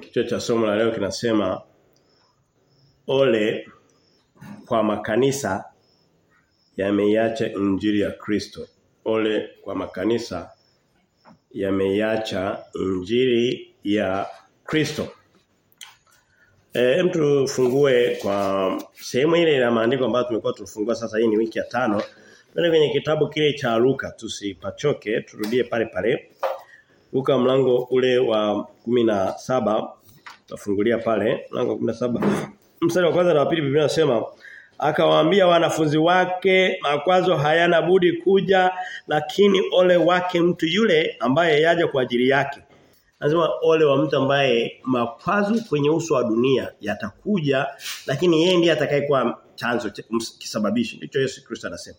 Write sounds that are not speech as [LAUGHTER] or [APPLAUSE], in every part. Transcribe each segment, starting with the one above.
Kichwa cha somo la leo kinasema ole kwa makanisa yameiacha injili ya Kristo. Ole kwa makanisa yameiacha injili ya Kristo. Eh mtu fungue kwa sehemu ile ya maandiko ambayo tumekuwa tufungua sasa hii ni wiki ya tano. Tuende kwenye kitabu kile cha Luka tusipachoke turudie pale pale. Luka mlango ule wa saba tafungulia pale mlango wa 17 mstari wa kwanza na wa pili Biblia inasema akawaambia wanafunzi wake makwazo hayana budi kuja lakini ole wake mtu yule ambaye yaja kwa ajili yake nazima ole wa mtu ambaye makwazo kwenye uso wa dunia yatakuja lakini yeye ndiye atakayekuwa chanzo kisababishi ndicho Yesu Kristo anasema.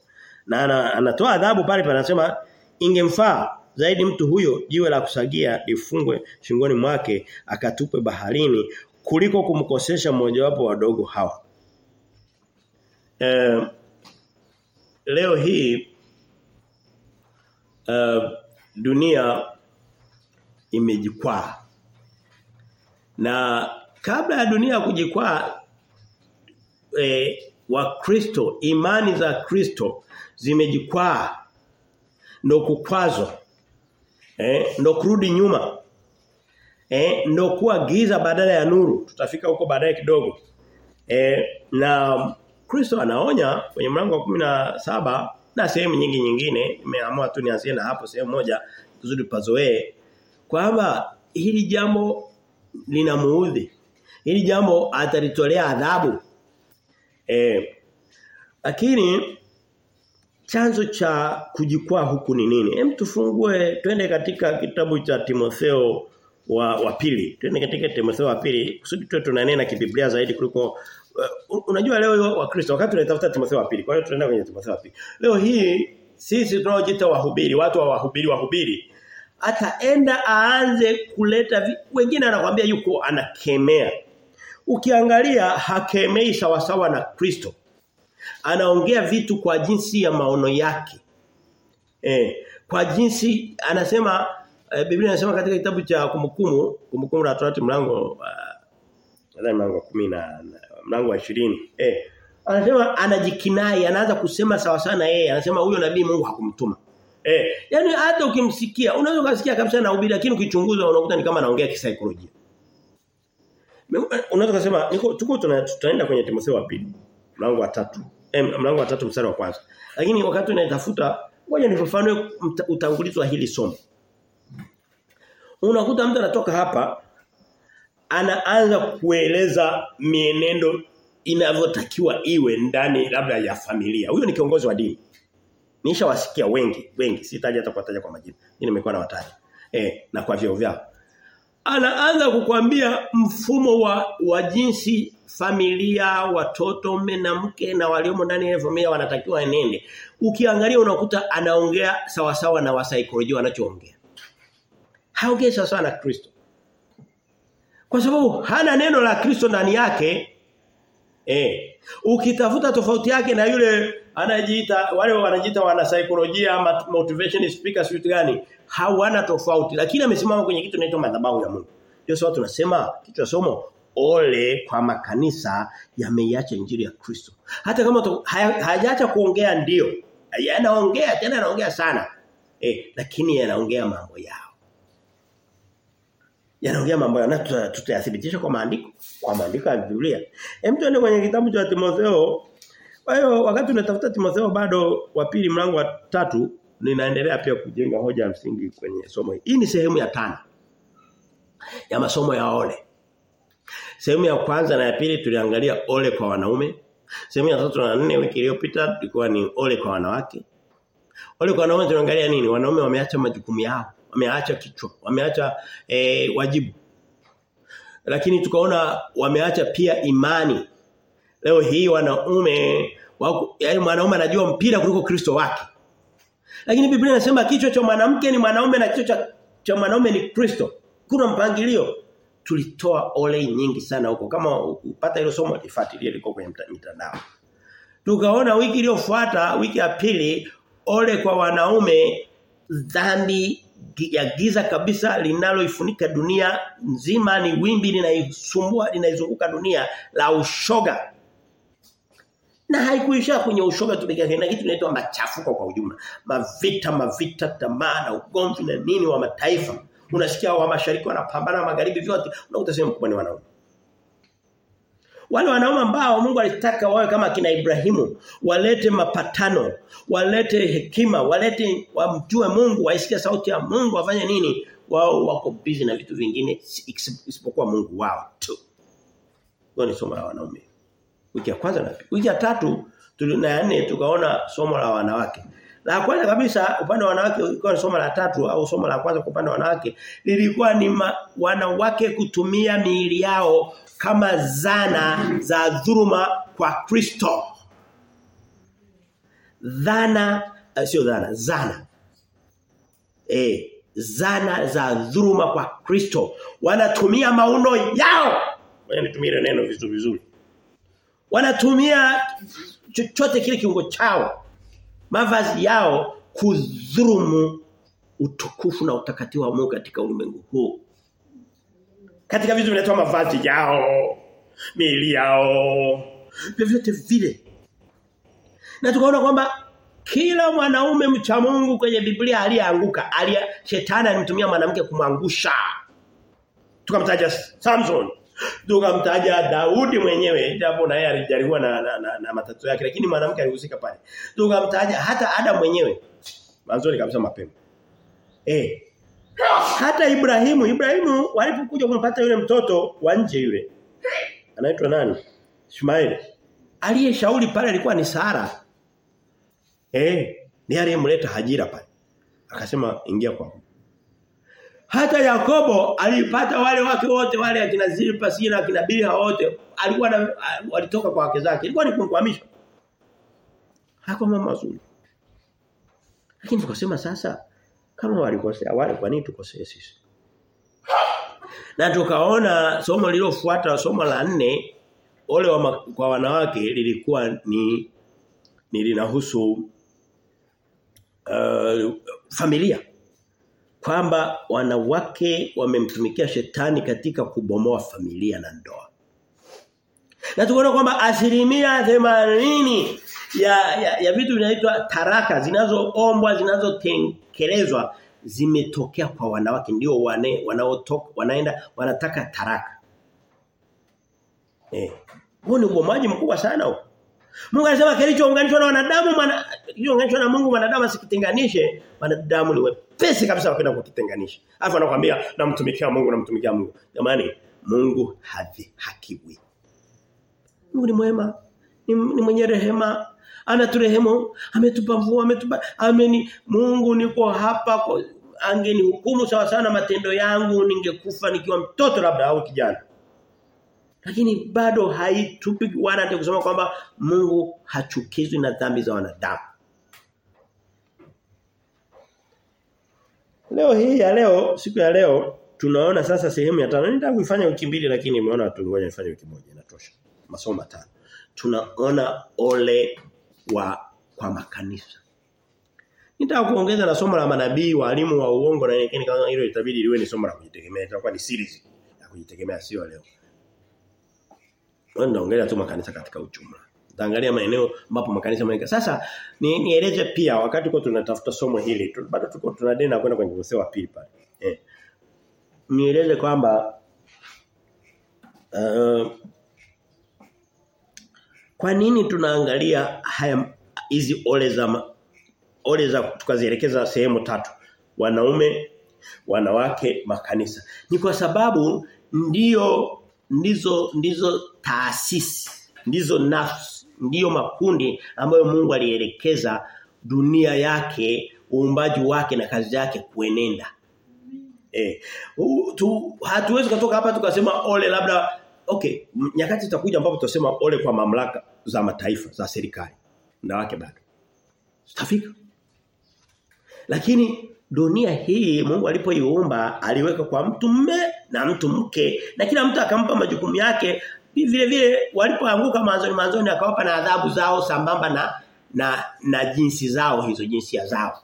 Na anatoa adhabu pale pale anasema ingemfaa zaidi mtu huyo jiwe la kusagia lifungwe shingoni mwake akatupwe baharini kuliko kumkosesha mmojawapo wadogo hawa. Eh, leo hii eh, dunia imejikwaa. Na kabla ya dunia kujikwaa eh, wa Kristo imani za Kristo zimejikwaa ndo kukwazwa eh ndo kurudi nyuma. Eh ndo kuwa giza badala ya nuru. Tutafika huko baadaye kidogo. Eh na Kristo anaonya kwenye mlango wa na saba na sehemu nyingi nyingine. Nimeamua tu nianzie na hapo sehemu moja kuzuri pazoee kwamba hili jambo linamuudhi hili jambo atalitolea adhabu. Eh lakini chanzo cha kujikwaa huku ni nini? Hem tufungue twende katika kitabu cha Timotheo wa wa pili. Twende katika Timotheo wa pili kusudi tuwe tunanena kibiblia zaidi kuliko uh, unajua leo wakristo wakati tunatafuta Timotheo wa pili. Kwa hiyo tunaenda kwenye Timotheo wa pili. Leo hii sisi tunaojiita wahubiri, watu wa wahubiri wahubiri ataenda aanze kuleta wengine anakuambia yuko anakemea. Ukiangalia hakemei sawasawa na Kristo anaongea vitu kwa jinsi ya maono yake. Eh, kwa jinsi anasema e, Biblia inasema katika kitabu cha kumbukumbu, kumbukumbu la Torati mlango uh, mlango 10 na mlango wa 20. Eh, anasema anajikinai, anaanza kusema sawa sana yeye, anasema huyo nabii Mungu hakumtuma. Eh, yani hata ukimsikia, unaweza kusikia kabisa na ubiri lakini ukichunguza unakuta ni kama anaongea kisaikolojia. Unaweza kusema niko tuko tunaenda kwenye Timotheo wa pili mlango wa tatu eh, mlango wa tatu mstari wa kwanza. Lakini wakati unaitafuta ngoja nifafanue utangulizi wa hili somo. Unakuta mtu anatoka hapa anaanza kueleza mienendo inavyotakiwa iwe ndani labda ya familia. Huyo ni kiongozi wa dini. Nishawasikia wengi, wengi. Sitaji hata kuwataja kwa majina. Mimi nimekuwa na wataja. Eh, na kwa vyao vyao. Anaanza kukwambia mfumo wa wa jinsi familia, watoto, mume na mke na waliomo ndani ya familia wanatakiwa nende. Ukiangalia unakuta anaongea sawa sawa na wasaikolojia wanachoongea. Haongei sawa sawa na Kristo. Kwa sababu hana neno la Kristo ndani yake. Eh. Ukitafuta tofauti yake na yule anajiita wale wanajiita wana saikolojia ama motivation speakers vitu gani hawana tofauti lakini amesimama kwenye kitu kinaitwa madhabahu ya Mungu. Ndio sababu tunasema kichwa somo ole kwa makanisa yameiacha injili ya Kristo. Hata kama hajaacha kuongea ndio. Yanaongea tena yanaongea sana. Eh, lakini yanaongea mambo yao. Yanaongea mambo yao na tutayathibitisha kwa maandiko, kwa maandiko ya Biblia. Hem tuende kwenye kitabu cha Timotheo. Kwa hiyo wakati tunatafuta Timotheo bado wa pili mlango wa tatu ninaendelea pia kujenga hoja ya msingi kwenye somo hili. Hii ni sehemu ya tano ya masomo ya ole. Sehemu ya kwanza na ya pili tuliangalia ole kwa wanaume. Sehemu ya tatu na nne wiki iliyopita ilikuwa ni ole kwa wanawake. Ole kwa wanaume tunaangalia nini? Wanaume wameacha majukumu yao, wameacha kichwa, wameacha e, wajibu. Lakini tukaona wameacha pia imani. Leo hii wanaume yaani mwanaume anajua mpira kuliko Kristo wake. Lakini Biblia inasema kichwa cha mwanamke ni mwanaume na kichwa cha mwanaume ni Kristo. Kuna mpangilio tulitoa ole nyingi sana huko. Kama upata hilo somo lifuatilie liko kwenye mitandao. Tukaona wiki iliyofuata, wiki ya pili, ole kwa wanaume dhambi ya giza kabisa linaloifunika dunia nzima ni wimbi linaisumbua linaizunguka dunia la ushoga na haikuisha kwenye ushoga tu pekee na kitu kinaitwa machafuko kwa ujumla mavita mavita tamaa na ugomvi na nini wa mataifa unasikia wa mashariki wanapambana magharibi vyote unakuta sehemu kubwa ni wanaume wale wanaume ambao Mungu alitaka wawe kama kina Ibrahimu, walete mapatano, walete hekima, walete wamjue Mungu, waisikie sauti ya Mungu, wafanye nini? Wao wako busy na vitu vingine isipokuwa Mungu wao tu. Hiyo ni somo la wanaume. Wiki ya kwanza na wiki ya tatu na ya nne tukaona somo la wanawake. La kwanza kabisa upande wa wanawake ilikuwa somo la tatu au somo la kwanza kwa upande wa wanawake lilikuwa ni ma, wanawake kutumia miili yao kama zana za dhuruma kwa Kristo. Dhana uh, sio dhana, zana. Eh, zana za dhuruma kwa Kristo. Wanatumia mauno yao. Wanatumia neno vizuri vizuri. Wanatumia chochote kile kiungo chao mavazi yao kudhulumu utukufu na utakatifu wa Mungu katika ulimwengu huu. Katika vitu vinatoa mavazi yao, mili yao, vyovyote vile. Na tukaona kwamba kila mwanaume mcha Mungu kwenye Biblia aliyeanguka, alia shetani alimtumia mwanamke kumwangusha. Tukamtaja Samson, tukamtaja Daudi mwenyewe japo naye yeye alijaribiwa na, na, na, na matatizo yake lakini mwanamke alihusika pale. Tukamtaja hata Adam mwenyewe. Mwanzoni kabisa mapema. Eh. Hata Ibrahimu, Ibrahimu walipokuja kumpata yule mtoto wa nje yule. Anaitwa nani? Ishmaeli. Aliyeshauri pale alikuwa ni Sara. Eh, ni aliyemleta Hajira pale. Akasema ingia kwangu. Hata Yakobo alipata wale wake wote wale akina Zilpa Sira, akina Bilha wote alikuwa na, walitoka kwa wake zake. Ilikuwa ni kumkwamisha. Hakuwa mama mzuri. Lakini tukasema sasa kama walikosea wale kwa nini tukosee sisi? Na tukaona somo lililofuata somo la nne ole wa kwa wanawake lilikuwa ni ni linahusu uh, familia kwamba wanawake wamemtumikia shetani katika kubomoa familia na ndoa. Na tunaona kwamba asilimia themanini ya, ya, ya vitu vinaitwa taraka zinazoombwa zinazotekelezwa zimetokea kwa wanawake ndio wane, wanaotoka wanaenda wanataka taraka. Eh. Huo ni ubomaji mkubwa sana huo. Mungu anasema kilichounganishwa na wanadamu kilichounganishwa na Mungu wanadamu asikitenganishe, wanadamu ni wepesi kabisa wakenda kukitenganisha. Alafu anakuambia namtumikia Mungu namtumikia Mungu. Jamani, Mungu hadhi hakiwi. Mungu ni mwema, ni, ni mwenye rehema, anaturehemu, ametupa mvua, ametupa ameni Mungu niko hapa kwa angeni hukumu sawa sana matendo yangu ningekufa nikiwa mtoto labda au kijana. Lakini bado haitupi wana kusema kwamba Mungu hachukizwi na dhambi za wanadamu. Leo hii ya leo, siku ya leo tunaona sasa sehemu ya tano. Nitaka kuifanya wiki mbili lakini nimeona watu ngoja nifanye wiki moja inatosha. Masomo matano. Tunaona ole wa kwa makanisa. Nitaka kuongeza na somo la manabii, walimu wa uongo na nyingine kama hilo itabidi liwe ni somo la kujitegemea. Itakuwa ni series ya kujitegemea sio leo. Ndio Naongelea tu makanisa katika ujumla. Taangalia maeneo ambapo makanisa mengi. Sasa ni nieleze pia wakati kwa tunatafuta somo hili, bado tuko tunadena kwenda kwenye wa pili pale. Eh. Nieleze kwamba uh, kwa nini tunaangalia haya hizi ole za ole za tukazielekeza sehemu tatu. Wanaume, wanawake, makanisa. Ni kwa sababu ndio ndizo ndizo taasisi ndizo nafsi ndiyo makundi ambayo Mungu alielekeza dunia yake uumbaji wake na kazi yake kuenenda. Eh tu hatuwezi kutoka hapa tukasema ole labda okay nyakati zitakuja ambapo tutasema ole kwa mamlaka za mataifa za serikali na wake bado. Tutafika lakini dunia hii Mungu alipoiumba aliweka kwa mtu mme na mtu mke na kila mtu akampa majukumu yake vile vile walipoanguka mwanzoni mwanzoni akawapa na adhabu zao sambamba na na na jinsi zao hizo jinsia zao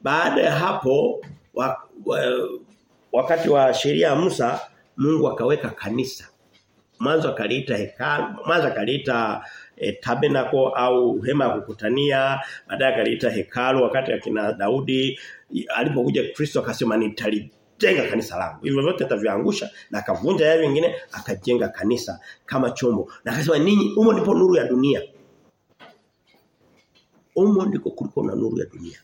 baada ya hapo wa, wa, wakati wa sheria ya Musa Mungu akaweka kanisa. Mwanzo akaliita hekalu, mwanzo akaliita e, tabernacle au hema ya kukutania, baadaye akaliita hekalu wakati akina Daudi alipokuja Kristo akasema nitalijenga kanisa langu. Hivyo vyote ataviangusha na akavunja yale mengine akajenga kanisa kama chombo. Na akasema ninyi humo ndipo nuru ya dunia. Humo ndiko kuliko na nuru ya dunia.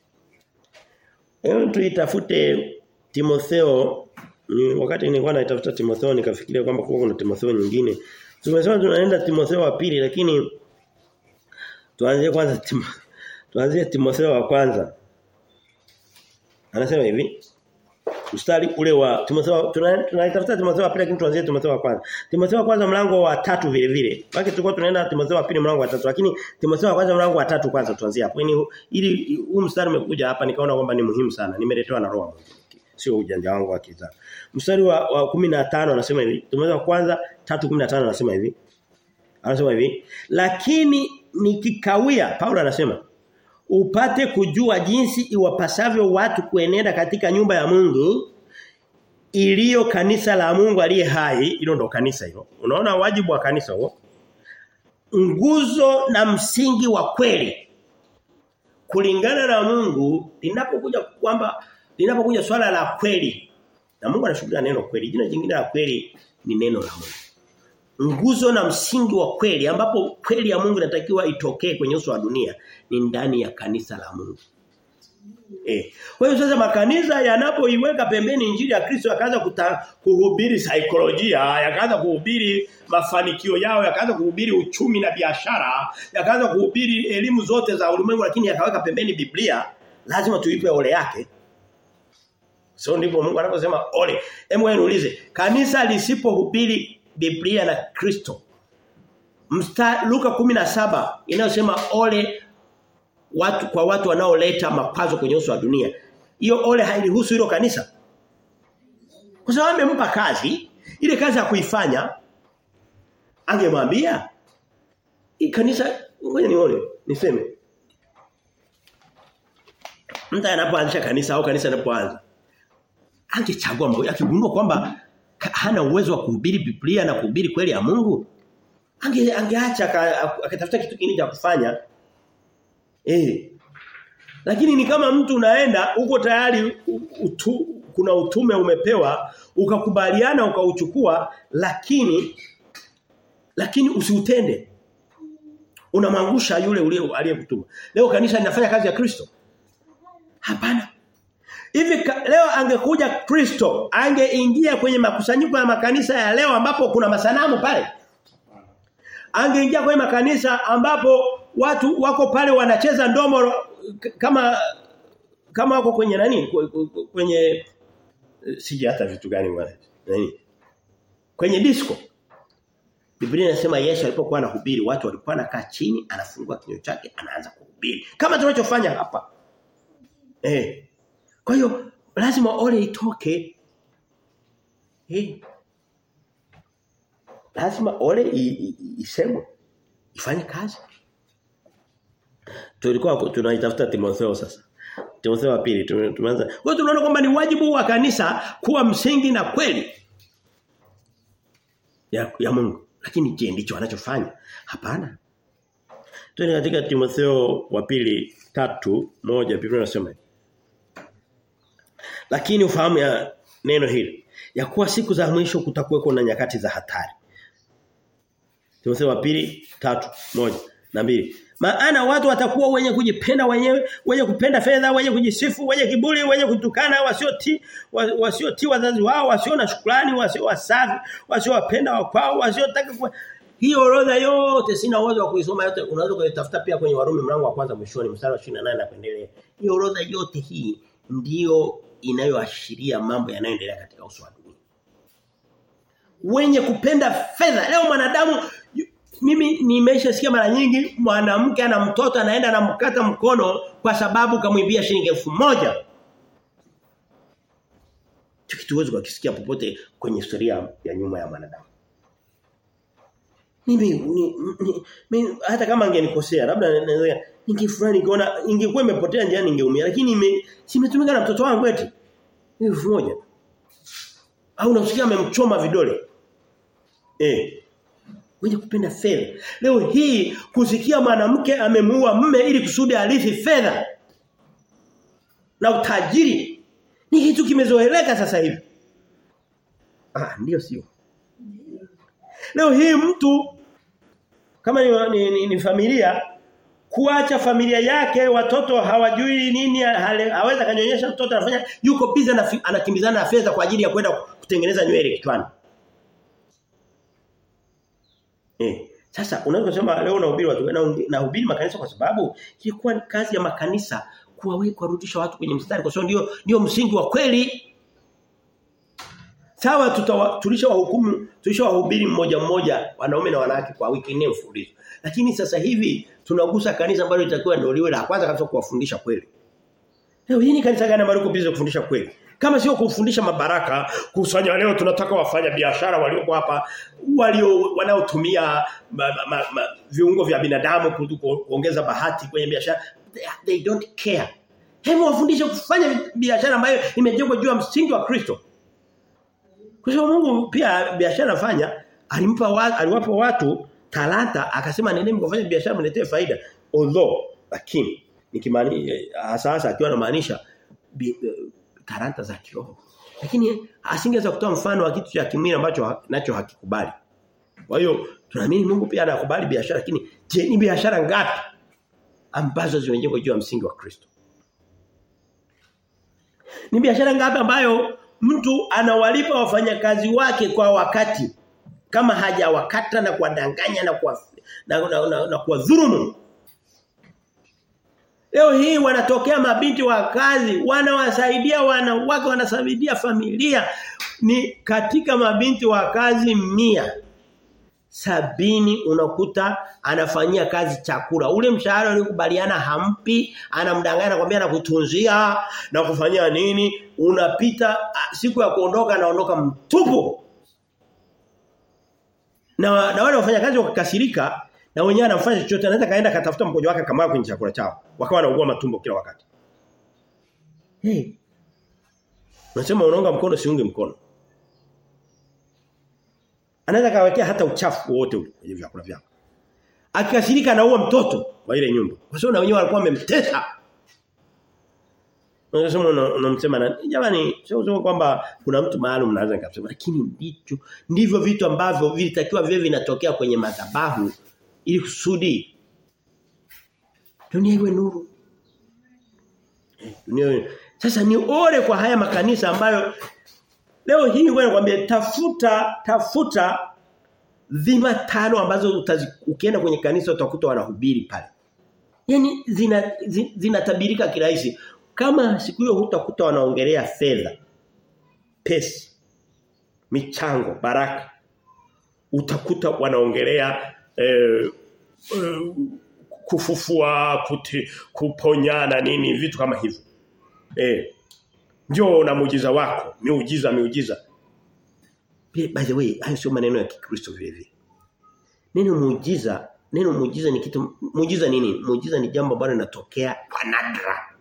Hebu tuitafute Timotheo wakati nilikuwa naitafuta Timotheo nikafikiria kwamba kuna Timotheo nyingine. Tumesema tunaenda Timotheo wa pili lakini tuanzie kwanza Timotheo tuanzie Timotheo wa kwanza. Anasema hivi. Mstari ule wa Timotheo tunaitafuta Timotheo wa pili lakini tuanzie Timotheo wa kwanza. Wa kwanza mlango wa tatu vile vile. Baki tulikuwa tunaenda wa pili mlango wa tatu lakini wa kwanza mlango wa tatu kwanza tuanzie hapo. Yaani ili huu mstari umekuja hapa nikaona kwamba ni muhimu sana. Nimeletewa na roho sio ujanja wangu wa kiza. Mstari wa, wa 15 anasema hivi. Wa kwanza 3:15 anasema hivi. Anasema hivi, lakini nikikawia Paulo anasema upate kujua jinsi iwapasavyo watu kuenenda katika nyumba ya Mungu iliyo kanisa la Mungu aliye hai, hilo ndo kanisa hilo. Unaona wajibu wa kanisa huo? Nguzo na msingi wa kweli. Kulingana na Mungu linapokuja kwamba linapokuja swala la kweli na Mungu anashuhudia neno kweli. Jina jingine la kweli ni neno la Mungu. Nguzo na msingi wa kweli ambapo kweli ya Mungu inatakiwa itokee kwenye uso wa dunia ni ndani ya kanisa la Mungu. Eh. Kwa hiyo sasa makanisa yanapoiweka pembeni injili ya Kristo yakaanza kuhubiri saikolojia, yakaanza kuhubiri mafanikio yao, yakaanza kuhubiri uchumi na biashara, yakaanza kuhubiri elimu zote za ulimwengu lakini yakaweka pembeni Biblia, lazima tuipe ole yake. Sio ndipo Mungu anaposema ole. Hebu niulize, kanisa lisipohubiri Biblia na Kristo. Msta Luka 17 inayosema ole watu kwa watu wanaoleta mapazo kwenye uso wa dunia. Hiyo ole hairuhusu hilo kanisa. Kwa sababu amempa kazi, ile kazi ya kuifanya angemwambia hii kanisa ngoja nione, niseme. Mtu anapoanzisha kanisa au kanisa linapoanza angechagua mambo akigundua kwamba hana uwezo wa kuhubiri Biblia na kuhubiri kweli ya Mungu? Ange angeacha akatafuta kitu kingine cha kufanya. Eh. Lakini ni kama mtu unaenda uko tayari utu, kuna utume umepewa ukakubaliana ukauchukua lakini lakini usiutende. Unamwangusha yule ule aliyekutuma. Leo kanisa linafanya kazi ya Kristo? Hapana Hivi leo angekuja Kristo, angeingia kwenye makusanyiko ya makanisa ya leo ambapo kuna masanamu pale. Angeingia kwenye makanisa ambapo watu wako pale wanacheza ndomo kama kama wako kwenye nani? Kwenye siji hata vitu gani wale. Nani? Kwenye disco. Biblia inasema Yesu alipokuwa anahubiri watu walikuwa nakaa chini, anafungua kinywa chake, anaanza kuhubiri. Kama tunachofanya hapa. Eh. Kwa hiyo lazima ole itoke. Eh. Lazima ole isemwe. Ifanye kazi. Tulikuwa tunaitafuta Timotheo sasa. Timotheo wa pili tumeanza. Kwa hiyo tunaona kwamba ni wajibu wa kanisa kuwa msingi na kweli ya, ya Mungu. Lakini je, ndicho anachofanya? Hapana. Tuende katika Timotheo wa pili tatu moja Biblia inasema lakini ufahamu ya neno hili ya kuwa siku za mwisho kutakuweko na nyakati za hatari. Wa pili tatu moja na mbili Maana watu watakuwa wenye kujipenda wenyewe, wenye kupenda fedha, wenye kujisifu, wenye kiburi, wenye kutukana, wasioti wasioti wazazi wao, wasio na shukrani, wasio wasafi, wasiowapenda wakwao, wasiotaka kwa hiyo orodha yote sina uwezo wa kuisoma yote unaweza kuitafuta pia kwenye Warumi mlango wa kwanza mwishoni mstari wa 28 na kuendelea. Hiyo orodha yote hii ndiyo inayoashiria mambo yanayoendelea katika uso wa dunia. Wenye kupenda fedha. Leo mwanadamu mimi nimeshasikia mara nyingi mwanamke ana mtoto anaenda anamkata mkono kwa sababu kamwibia shilingi elfu moja kitu huwezi kukisikia popote kwenye historia ya nyuma ya mwanadamu. Mimi ni, mimi hata kama angenikosea labda ningefurahi ningeona ingekuwa imepotea njiani ningeumia lakini ime simetumika na mtoto wangu eti. elfu moja. Au unasikia amemchoma vidole. Eh wewe kupenda fedha. Leo hii kusikia mwanamke amemuua mume ili kusudi arithi fedha. Na utajiri. Ni kitu kimezoeleka sasa hivi. Ah ndio sio. Leo hii mtu kama ni, ni, ni, ni familia kuacha familia yake watoto hawajui nini haweza kanyonyesha mtoto anafanya yuko busy na anakimbizana na fedha kwa ajili ya kwenda kutengeneza nywele kichwani. Eh sasa unaweza kusema leo unahubiri watu na nahubiri makanisa kwa sababu ilikuwa kazi ya makanisa kuwawe kurudisha watu kwenye mstari kwa sababu ndio ndio msingi wa kweli sawa tulisha wahukumu tulisha wahubiri mmoja mmoja wanaume na wanawake kwa wiki nne mfululizo. Lakini sasa hivi tunagusa kanisa ambalo litakuwa ndio liwe la kwanza kabisa kuwafundisha kweli. Leo hii ni kanisa gani ambalo kupiza kufundisha kweli? Kama sio kufundisha mabaraka kusanya leo tunataka wafanya biashara walioko hapa walio wanaotumia viungo vya binadamu kuongeza bahati kwenye biashara. They, they don't care. Hebu wafundishe kufanya biashara ambayo imejengwa juu ya msingi wa Kristo kwa Mungu pia biashara anafanya alimpa wa, aliwapa watu talanta akasema nendeni mkafanye biashara mletee faida. Although lakini nikimaanisha hasa hasa akiwa anamaanisha talanta za kiroho. Lakini asingeweza kutoa mfano wa kitu cha kimwili ambacho nacho hakikubali. Kwa hiyo tunaamini Mungu pia anakubali biashara lakini je ni biashara ngapi ambazo zimejengwa juu ya msingi wa Kristo? Ni biashara ngapi ambayo mtu anawalipa wafanyakazi wake kwa wakati kama hajawakata na kuwadanganya na kuwa na, na, na, na kuwadhulumu. Leo hii wanatokea mabinti wa kazi wanawasaidia wanawake wanasaidia familia. Ni katika mabinti wa kazi mia sabini unakuta anafanyia kazi chakula. Ule mshahara uliokubaliana hampi anamdanganya anakuambia anakutunzia na kufanyia nini? Unapita siku ya kuondoka anaondoka mtupu. Na na wale wafanyakazi wakakasirika na wenyewe anafanya chochote anaweza kaenda katafuta mkojo wake kama kwenye chakula chao. Wakawa wanaugua matumbo kila wakati. Hey. unasema unaunga mkono siungi mkono anaweza kawekea hata uchafu wote ule kwenye vyakula vyako. Akikasirika anaua mtoto wa ile nyumba. Kwa sababu na wenyewe walikuwa wamemtesa. Unasema unamsema na jamani sio sio kwamba kuna mtu maalum naweza nikasema lakini ndicho. Ndivyo vitu ambavyo vilitakiwa vile vinatokea kwenye madhabahu ili kusudi dunia iwe nuru. Dunia sasa ni ore kwa haya makanisa ambayo leo hii wewe nakwambia tafuta tafuta dhima tano ambazo utazi, ukienda kwenye kanisa utakuta wanahubiri pale. Yaani zina zinatabirika zina kirahisi. Kama siku hiyo hutakuta wanaongelea fedha, pesa, michango, baraka. Utakuta wanaongelea eh, eh, kufufua, kuti, kuponyana nini vitu kama hivyo. Eh. Njoo na muujiza wako, miujiza miujiza. By the way, hayo sio maneno ya Kikristo vile vile. Neno muujiza, neno muujiza ni kitu muujiza nini? Muujiza ni jambo ambalo linatokea kwa nadra.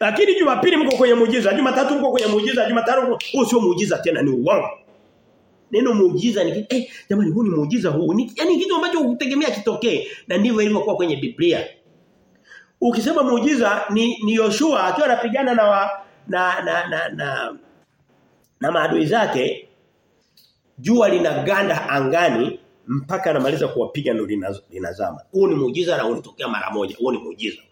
Lakini Jumapili mko kwenye muujiza, Jumatatu mko kwenye muujiza, Jumatano huo sio muujiza tena ni uongo. Neno muujiza ni kitu eh jamani huu ni muujiza huu. Ni yani kitu ambacho hutegemea kitokee na ndivyo ilivyokuwa kwenye Biblia. Ukisema muujiza ni ni Yoshua akiwa anapigana na wa, na na na na, na maadui zake jua linaganda angani mpaka anamaliza kuwapiga ndo linazama. Huo ni muujiza na unitokea mara moja. Huo ni muujiza.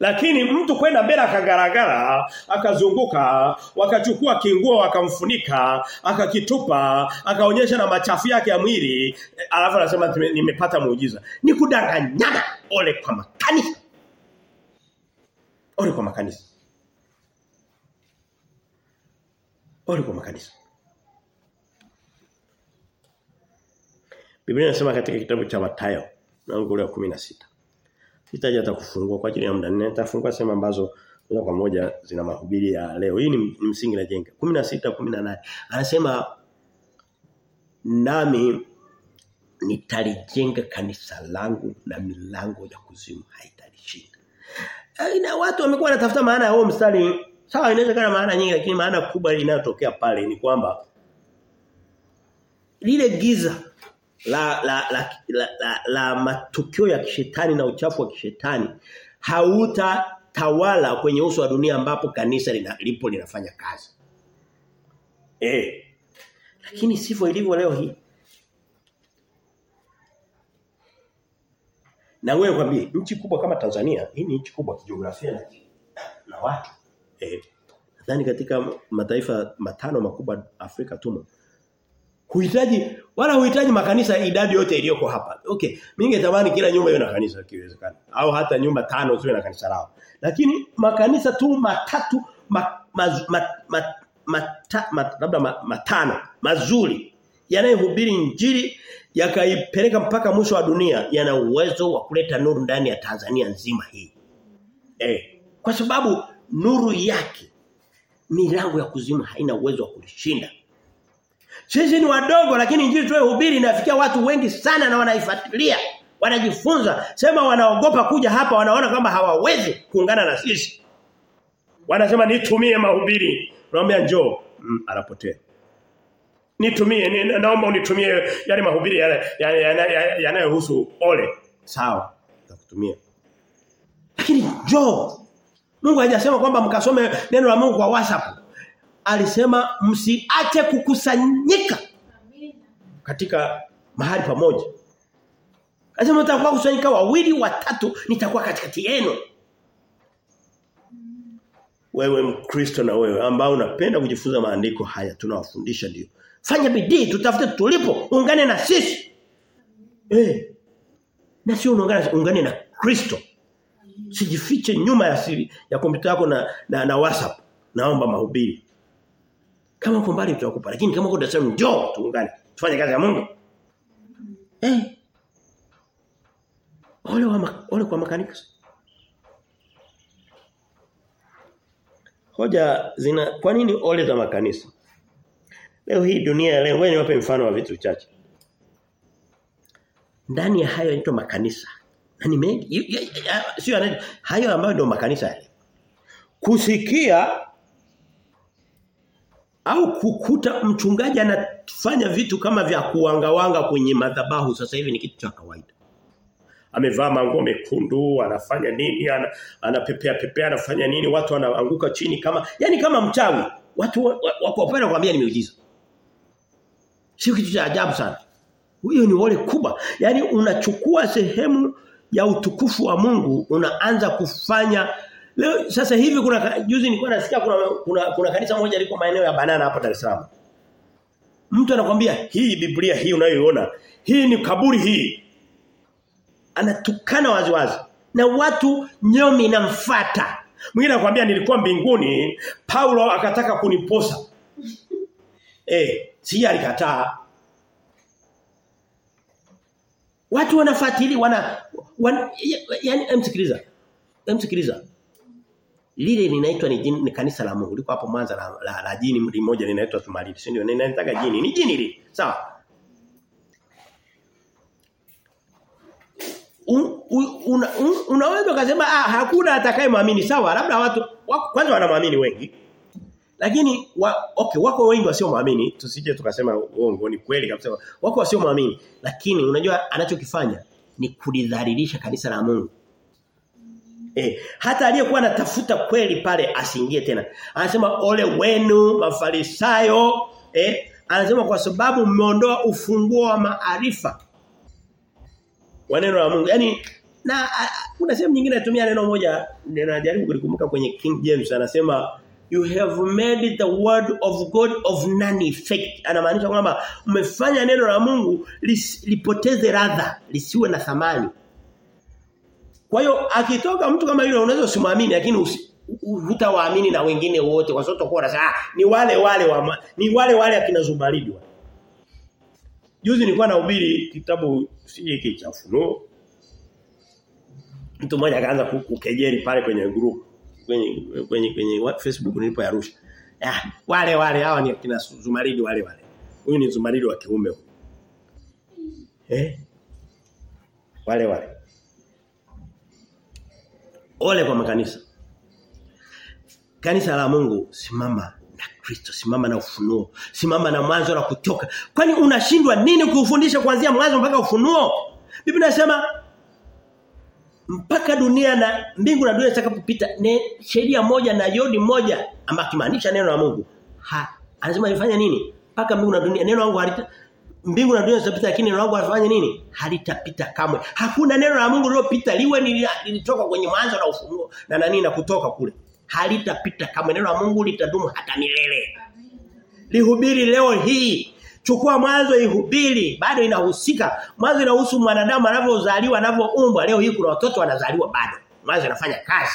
Lakini mtu kwenda mbele akagaragara, akazunguka, wakachukua kinguo wakamfunika, akakitupa, akaonyesha na machafu yake ya mwili, alafu anasema nimepata muujiza. Ni kudanganyana ole kwa makanisa. Ole kwa makanisa. Ole kwa makanisa. Biblia inasema katika kitabu cha Mathayo mlango wa 16. Sitaji hata kufungua kwa ajili ya muda. Nitafungua sema ambazo moja kwa moja zina mahubiri ya leo. Hii ni, ni msingi na jenga. 16 18. Anasema nami nitalijenga kanisa langu na milango ya kuzimu haitalishinda. Ina watu wamekuwa wanatafuta maana ya huo mstari Sawa inawezekana maana nyingi lakini maana kubwa inayotokea pale ni kwamba lile giza la la la, la, la, la matukio ya kishetani na uchafu wa kishetani hauta tawala kwenye uso wa dunia ambapo kanisa lina, lipo linafanya kazi. Eh. Lakini sivyo ilivyo leo hii. Na wewe kwambie nchi kubwa kama Tanzania, hii ni nchi kubwa kijiografia na, na watu. Eh. Nadhani katika mataifa matano makubwa Afrika tumo. Huhitaji wala huhitaji makanisa idadi yote iliyoko hapa. Okay, mimi ningetamani kila nyumba iwe na kanisa kiwezekana. Au hata nyumba tano ziwe na kanisa lao. Lakini makanisa tu matatu ma, ma, ma, ma, ma, ma, labda ma, matano mazuri yanayohubiri injili yakaipeleka mpaka mwisho wa dunia yana uwezo wa kuleta nuru ndani ya Tanzania nzima hii. Eh, kwa sababu nuru yake milango ya kuzima haina uwezo wa kulishinda. Sisi ni wadogo lakini injili tunayohubiri inafikia watu wengi sana na wanaifuatilia. Wanajifunza, sema wanaogopa kuja hapa wanaona kama hawawezi kuungana na sisi. Wanasema nitumie mahubiri. Naomba njoo, mm, anapotea. Nitumie, ni, naomba unitumie yale mahubiri yanayohusu ya, ya, ya, ole. Sawa, nitakutumia. Lakini jo Mungu hajasema kwamba mkasome neno la Mungu kwa WhatsApp alisema msiache kukusanyika katika mahali pamoja. Anasema mtakuwa kusanyika wawili watatu nitakuwa katikati yenu. Wewe Mkristo na wewe ambao unapenda kujifunza maandiko haya tunawafundisha ndio. Fanya bidii tutafute tulipo ungane na sisi. Eh. Na sio unaungana ungane na Kristo. Sijifiche nyuma ya siri ya kompyuta yako na, na na WhatsApp. Naomba mahubiri. Kama uko mbali tutakupa lakini kama uko Dar es Salaam njoo tuungane. Tufanye kazi ya Mungu. Eh. Ole wa ole kwa makanisa. Hoja zina kwa nini ole za makanisa? Leo hii dunia leo wewe niwape mfano wa vitu vichache. Ndani ya hayo yanaitwa makanisa. Na ni mengi sio hayo ambayo ndio makanisa yale. Kusikia au kukuta mchungaji anafanya vitu kama vya kuangawanga kwenye madhabahu sasa hivi ni kitu cha kawaida. Amevaa manguo mekundu, anafanya nini, ana, anapepea pepea, anafanya nini, watu wanaanguka chini kama yani kama mchawi. Watu wako pale kuambia ni miujiza. Sio kitu cha ajabu sana. Huyo ni wale kubwa. Yaani unachukua sehemu ya utukufu wa Mungu unaanza kufanya Leo sasa hivi kuna juzi nilikuwa nasikia kuna kuna, kuna kanisa moja liko maeneo ya Banana hapa Dar es Salaam. Mtu anakwambia hii Biblia hii unayoiona, hii ni kaburi hii. Anatukana wazi wazi Na watu nyomi inamfuata. Mwingine anakuambia nilikuwa mbinguni, Paulo akataka kuniposa. [LAUGHS] eh, si alikataa. Watu wanafuatili wana, yani emsikiliza. Emsikiliza lile linaitwa ni, jini, ni kanisa la Mungu liko hapo Mwanza la, la, la jini limoja linaitwa Tumalili si ndio ninataka jini ni jini lile sawa un, un, un, unaweza kusema ah hakuna atakayemwamini sawa labda watu kwanza wanamwamini wengi lakini wa, okay wako wengi wasio muamini tusije tukasema uongo ni kweli kabisa wako wasio muamini lakini unajua anachokifanya ni kulidhalilisha kanisa la Mungu Eh, hata aliyekuwa anatafuta kweli pale asiingie tena. Anasema ole wenu mafarisayo, eh, anasema kwa sababu mmeondoa ufunguo wa maarifa. Wa neno la Mungu. Yaani na kuna sehemu nyingine anatumia neno moja ninajaribu kulikumbuka kwenye King James anasema you have made the word of God of none effect. Anamaanisha kwamba umefanya neno la Mungu lipoteze ladha, lisiwe na thamani. Kwa hiyo akitoka mtu kama yule unaweza usimwamini lakini hutawaamini na wengine wote kwa sababu unasema ah, ni wale wale wa ni wale wale akina Zumaridi. Juzi nilikuwa nahubiri kitabu sije hiki cha Ufunuo. Mtu mmoja akaanza kukejeli pale kwenye group kwenye kwenye kwenye Facebook nilipo yarusha. Ah, wale wale hao ni kina Zumaridi wale wale. Huyu ni Zumaridi wa kiume. Eh? Wale wale. Ole kwa makanisa. kanisa la Mungu simama na Kristo, simama na ufunuo, simama na mwanzo na kutoka. Kwani unashindwa nini kuufundisha kuanzia mwanzo mpaka ufunuo? Biblia inasema mpaka dunia na mbingu na dunia zitakapopita sheria moja na yodi moja ambayo kimaanisha neno la Mungu. Ha, anasema ifanye nini? Mpaka mbingu na dunia neno langu halita mbingu na dunia zitapita lakini neno langu halifanye nini? Halitapita kamwe. Hakuna neno la Mungu lililopita liwe lilitoka kwenye mwanzo na ufunuo na nani na kutoka kule. Halitapita kamwe. Neno la Mungu litadumu hata milele. Lihubiri leo hii. Chukua mwanzo ihubiri, bado inahusika. Mwanzo inahusu mwanadamu anavyozaliwa, anavyoumbwa. Leo hii kuna watoto wanazaliwa bado. Mwanzo inafanya kazi.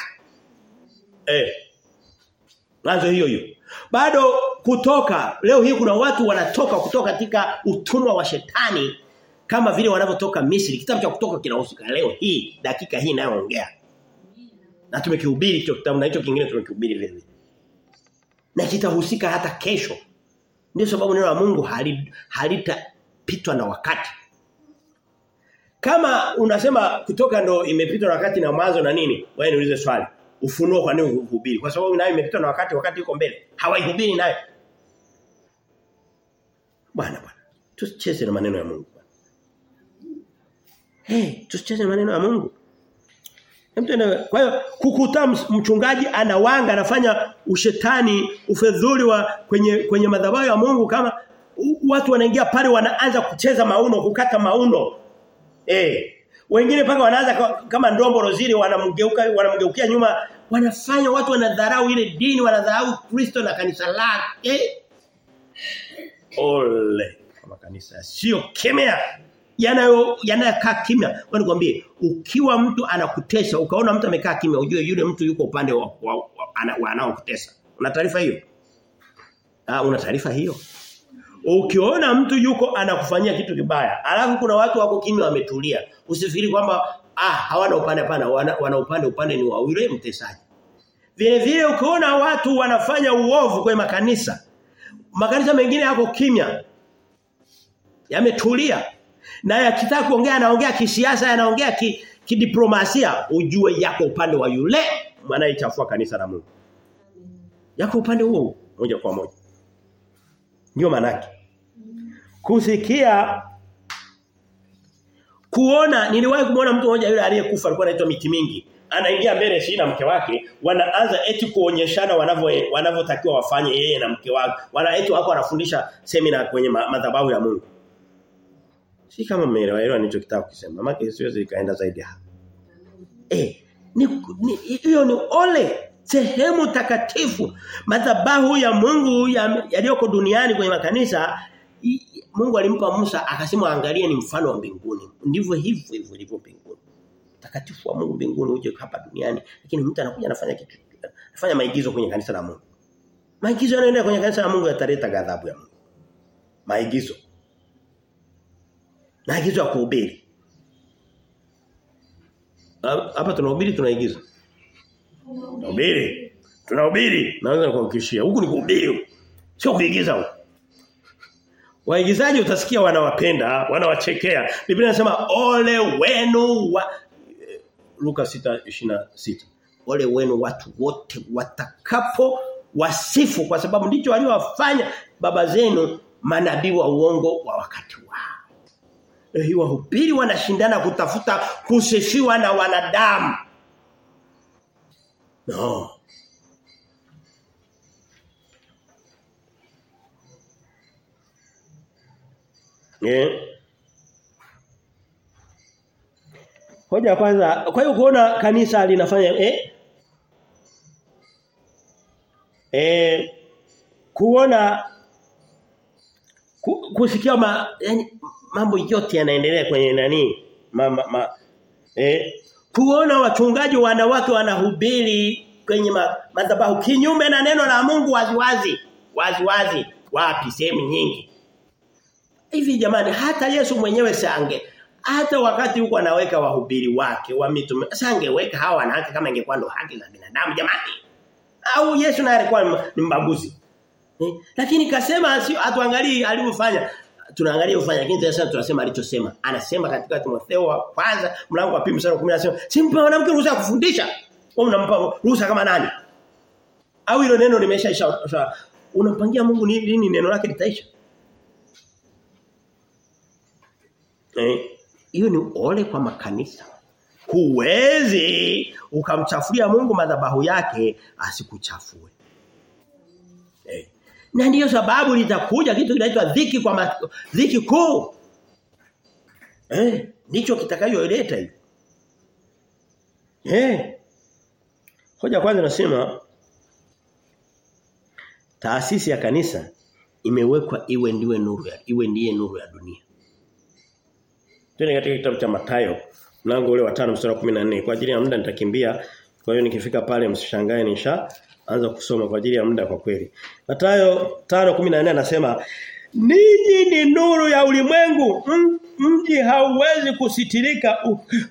Eh. Mwanzo hiyo hiyo. Bado kutoka leo hii kuna watu wanatoka kutoka katika utumwa wa shetani kama vile wanavyotoka Misri. Kitabu cha kutoka kinahusika leo hii dakika hii inayoongea. Na tumekihubiri hicho kitabu na hicho kingine tumekihubiri leo. Na kitahusika hata kesho. Ndio sababu neno la Mungu halitapitwa na wakati. Kama unasema kutoka ndo imepitwa na wakati na mwanzo na nini? Wewe niulize swali. Ufunuo kwa nini uhubiri? Kwa sababu nayo imepitwa na wakati wakati yuko mbele. Hawaihubiri nayo. Bwana bwana. Tusicheze na maneno ya Mungu. Hey, tusicheze na maneno ya Mungu. Kwa hiyo kukuta mchungaji anawanga anafanya ushetani ufedhuli wa kwenye kwenye madhabahu ya Mungu kama watu wanaingia pale wanaanza kucheza mauno kukata mauno. Eh. Wengine paka wanaanza kama ndombo rozili wanamgeuka wanamgeukia nyuma wanafanya watu wanadharau ile dini wanadharau Kristo na kanisa lake. Eh. Ole kama kanisa sio kemea yanayo yanayokaa kimya. Wewe nikwambie ukiwa mtu anakutesa ukaona mtu amekaa kimya ujue yule mtu yuko upande wa, wa, wa, anaokutesa. Una taarifa hiyo? Ah una taarifa hiyo? Ukiona mtu yuko anakufanyia kitu kibaya, alafu kuna watu wako kimya wametulia. Usifikiri kwamba ah hawana upande pana, wana, wana upande upande ni wa yule mtesaji. Vile vile ukiona watu wanafanya uovu kwenye makanisa, makanisa mengine yako kimya. Yametulia. Na yakitaka kuongea anaongea kisiasa, anaongea ki, kidiplomasia, ujue yako upande wa yule anayechafua kanisa la Mungu. Yako upande huo moja kwa moja. Ndio manake. Kusikia kuona niliwahi kumuona mtu mmoja yule aliyekufa alikuwa anaitwa miti mingi. Anaingia mbele si na mke wake, wanaanza eti kuonyeshana wanavyo wanavyotakiwa wafanye yeye na mke wake. Wana eti wako wanafundisha semina kwenye madhabahu ya Mungu. Si kama mmeelewa hilo nilichokitaka kusema. Maana siwezi ikaenda zaidi hapo. Eh, ni hiyo ni, ni ole sehemu takatifu madhabahu ya Mungu yaliyoko ya duniani kwenye makanisa Mungu alimpa Musa akasema angalie ni mfano wa mbinguni. Ndivyo hivyo hivyo ndivyo mbinguni. Takatifu wa Mungu mbinguni uje hapa duniani lakini mtu anakuja anafanya kitu anafanya maigizo kwenye kanisa la Mungu. Maigizo yanayoenda kwenye kanisa la Mungu yataleta ghadhabu ya Mungu. Maigizo maigizo ya kuhubiri hapa tunahubiri tunaigiza Tunahubiri. Tunahubiri. Naweza kuhakikishia. Huku ni kuhubiri. Sio kuigiza huko. Waigizaji utasikia wanawapenda, wanawachekea. Biblia inasema ole wenu wa Luka 6:26. Ole wenu watu wote watakapo wasifu kwa sababu ndicho waliowafanya baba zenu manabii wa uongo wa wakati wahubiri wanashindana kutafuta kusifiwa na wanadamu. No. Yeah. Hoja kwanza, kwa hiyo kuona kanisa linafanya eh eh kuona ku, kusikia ma, yani, mambo yote yanaendelea kwenye nani ma, ma, eh kuona wachungaji wanawake wanahubiri kwenye ma, madhabahu kinyume na neno la Mungu waziwazi waziwazi wapi sehemu nyingi. Hivi jamani hata Yesu mwenyewe sange hata wakati huko anaweka wahubiri wake wa mitume sangeweka hawa wanawake kama ingekuwa ndo haki za binadamu jamani? Au Yesu naye alikuwa ni mbaguzi. Eh? lakini kasema sio atuangalie alivyofanya tunaangalia ufanya lakini sasa tunasema alichosema anasema katika Timotheo wa kwanza mlango wa 2 mstari wa 10 anasema simpe mwanamke ruhusa ya kufundisha wewe unampa ruhusa kama nani Au hilo neno limeshaisha unampangia Mungu ni nini neno lake litaisha? Eh, hiyo ni ole kwa makanisa. Huwezi ukamchafuria Mungu madhabahu yake asikuchafue. Na ndiyo sababu litakuja kitu kinaitwa dhiki kwa dhiki kuu. Eh, ndicho kitakayoleta hiyo. Eh. Hoja kwanza nasema taasisi ya kanisa imewekwa iwe ndiwe nuru ya iwe ndiye nuru ya dunia. Tena katika kitabu cha Mathayo mlango ule wa 5 mstari wa 14 kwa ajili ya muda nitakimbia kwa hiyo nikifika pale msishangae nisha anza kusoma kwa ajili ya muda kwa kweli. Mathayo 5:14 anasema Ninyi ni nuru ya ulimwengu. Mji hauwezi kusitirika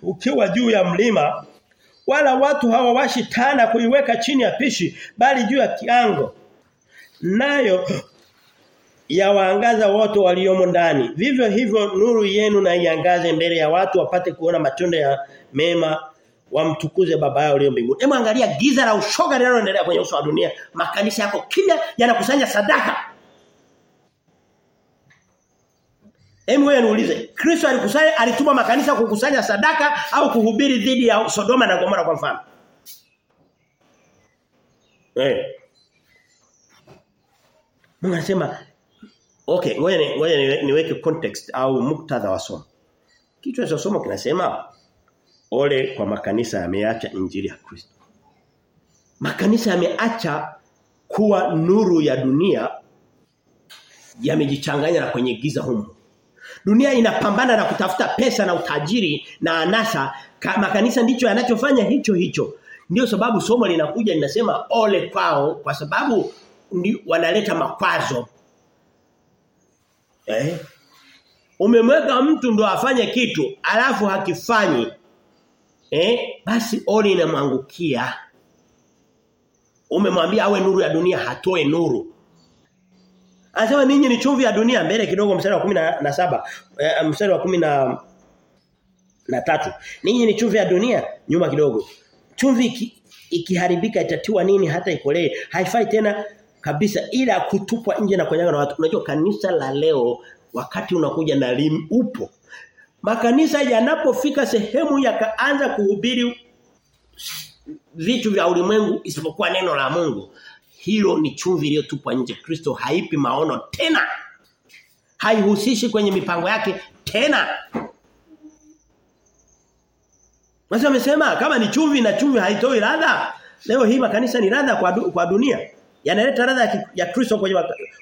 ukiwa juu ya mlima. Wala watu hawawashi tana kuiweka chini ya pishi bali juu ya kiango. Nayo yawaangaza wote waliomo ndani. Vivyo hivyo nuru yenu na iangaze mbele ya watu wapate kuona matunda ya mema wamtukuze baba yao aliye mbinguni. Hebu angalia giza la ushoga linaloendelea kwenye uso wa dunia. Makanisa yako kimya yanakusanya sadaka. Hebu wewe niulize, Kristo alikusanya alituma makanisa kukusanya sadaka au kuhubiri dhidi ya Sodoma na Gomora kwa mfano? Eh. Mungu anasema Okay, ngoja ni, ngoja niweke context au muktadha wa somo. Kichwa cha somo kinasema ole kwa makanisa yameacha injili ya Kristo. Makanisa yameacha kuwa nuru ya dunia yamejichanganya na kwenye giza humo. Dunia inapambana na kutafuta pesa na utajiri na anasa. Makanisa ndicho yanachofanya hicho hicho. Ndio sababu somo linakuja linasema ole kwao kwa sababu ndi, wanaleta makwazo Eh? Umemweka mtu ndo afanye kitu alafu hakifanyi. Eh? Basi oli inamwangukia. Umemwambia awe nuru ya dunia hatoe nuru. Anasema ninyi ni chumvi ya dunia mbele kidogo mstari wa 17 eh, mstari wa 10 na na tatu. Ninyi ni chumvi ya dunia nyuma kidogo. Chumvi iki, ikiharibika itatiwa nini hata ikolee? Haifai tena kabisa ila kutupwa nje na kwenyaga na watu. Unajua kanisa la leo wakati unakuja na limu upo. Makanisa yanapofika sehemu yakaanza kuhubiri vitu vya ulimwengu isipokuwa neno la Mungu. Hilo ni chumvi iliyotupwa nje. Kristo haipi maono tena. Haihusishi kwenye mipango yake tena. Masa amesema kama ni chumvi na chumvi haitoi ladha. Leo hii makanisa ni ladha kwa, du, kwa dunia yanaleta ladha ya, ya Kristo kwenye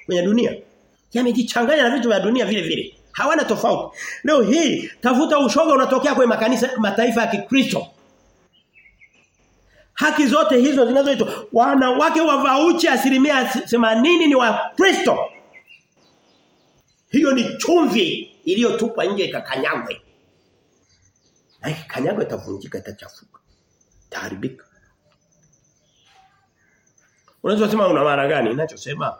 kwenye dunia. Yamejichanganya na vitu vya dunia vile vile. Hawana tofauti. Leo hii tafuta ushoga unatokea kwenye makanisa mataifa ya Kikristo. Haki zote hizo zinazoitwa wanawake wavauchi asilimia 80 ni wa Kristo. Hiyo ni chumvi iliyotupwa nje ikakanyagwe. Na ikikanyagwa itavunjika itachafuka. Itaharibika. Unaweza kusema una maana gani? Ninachosema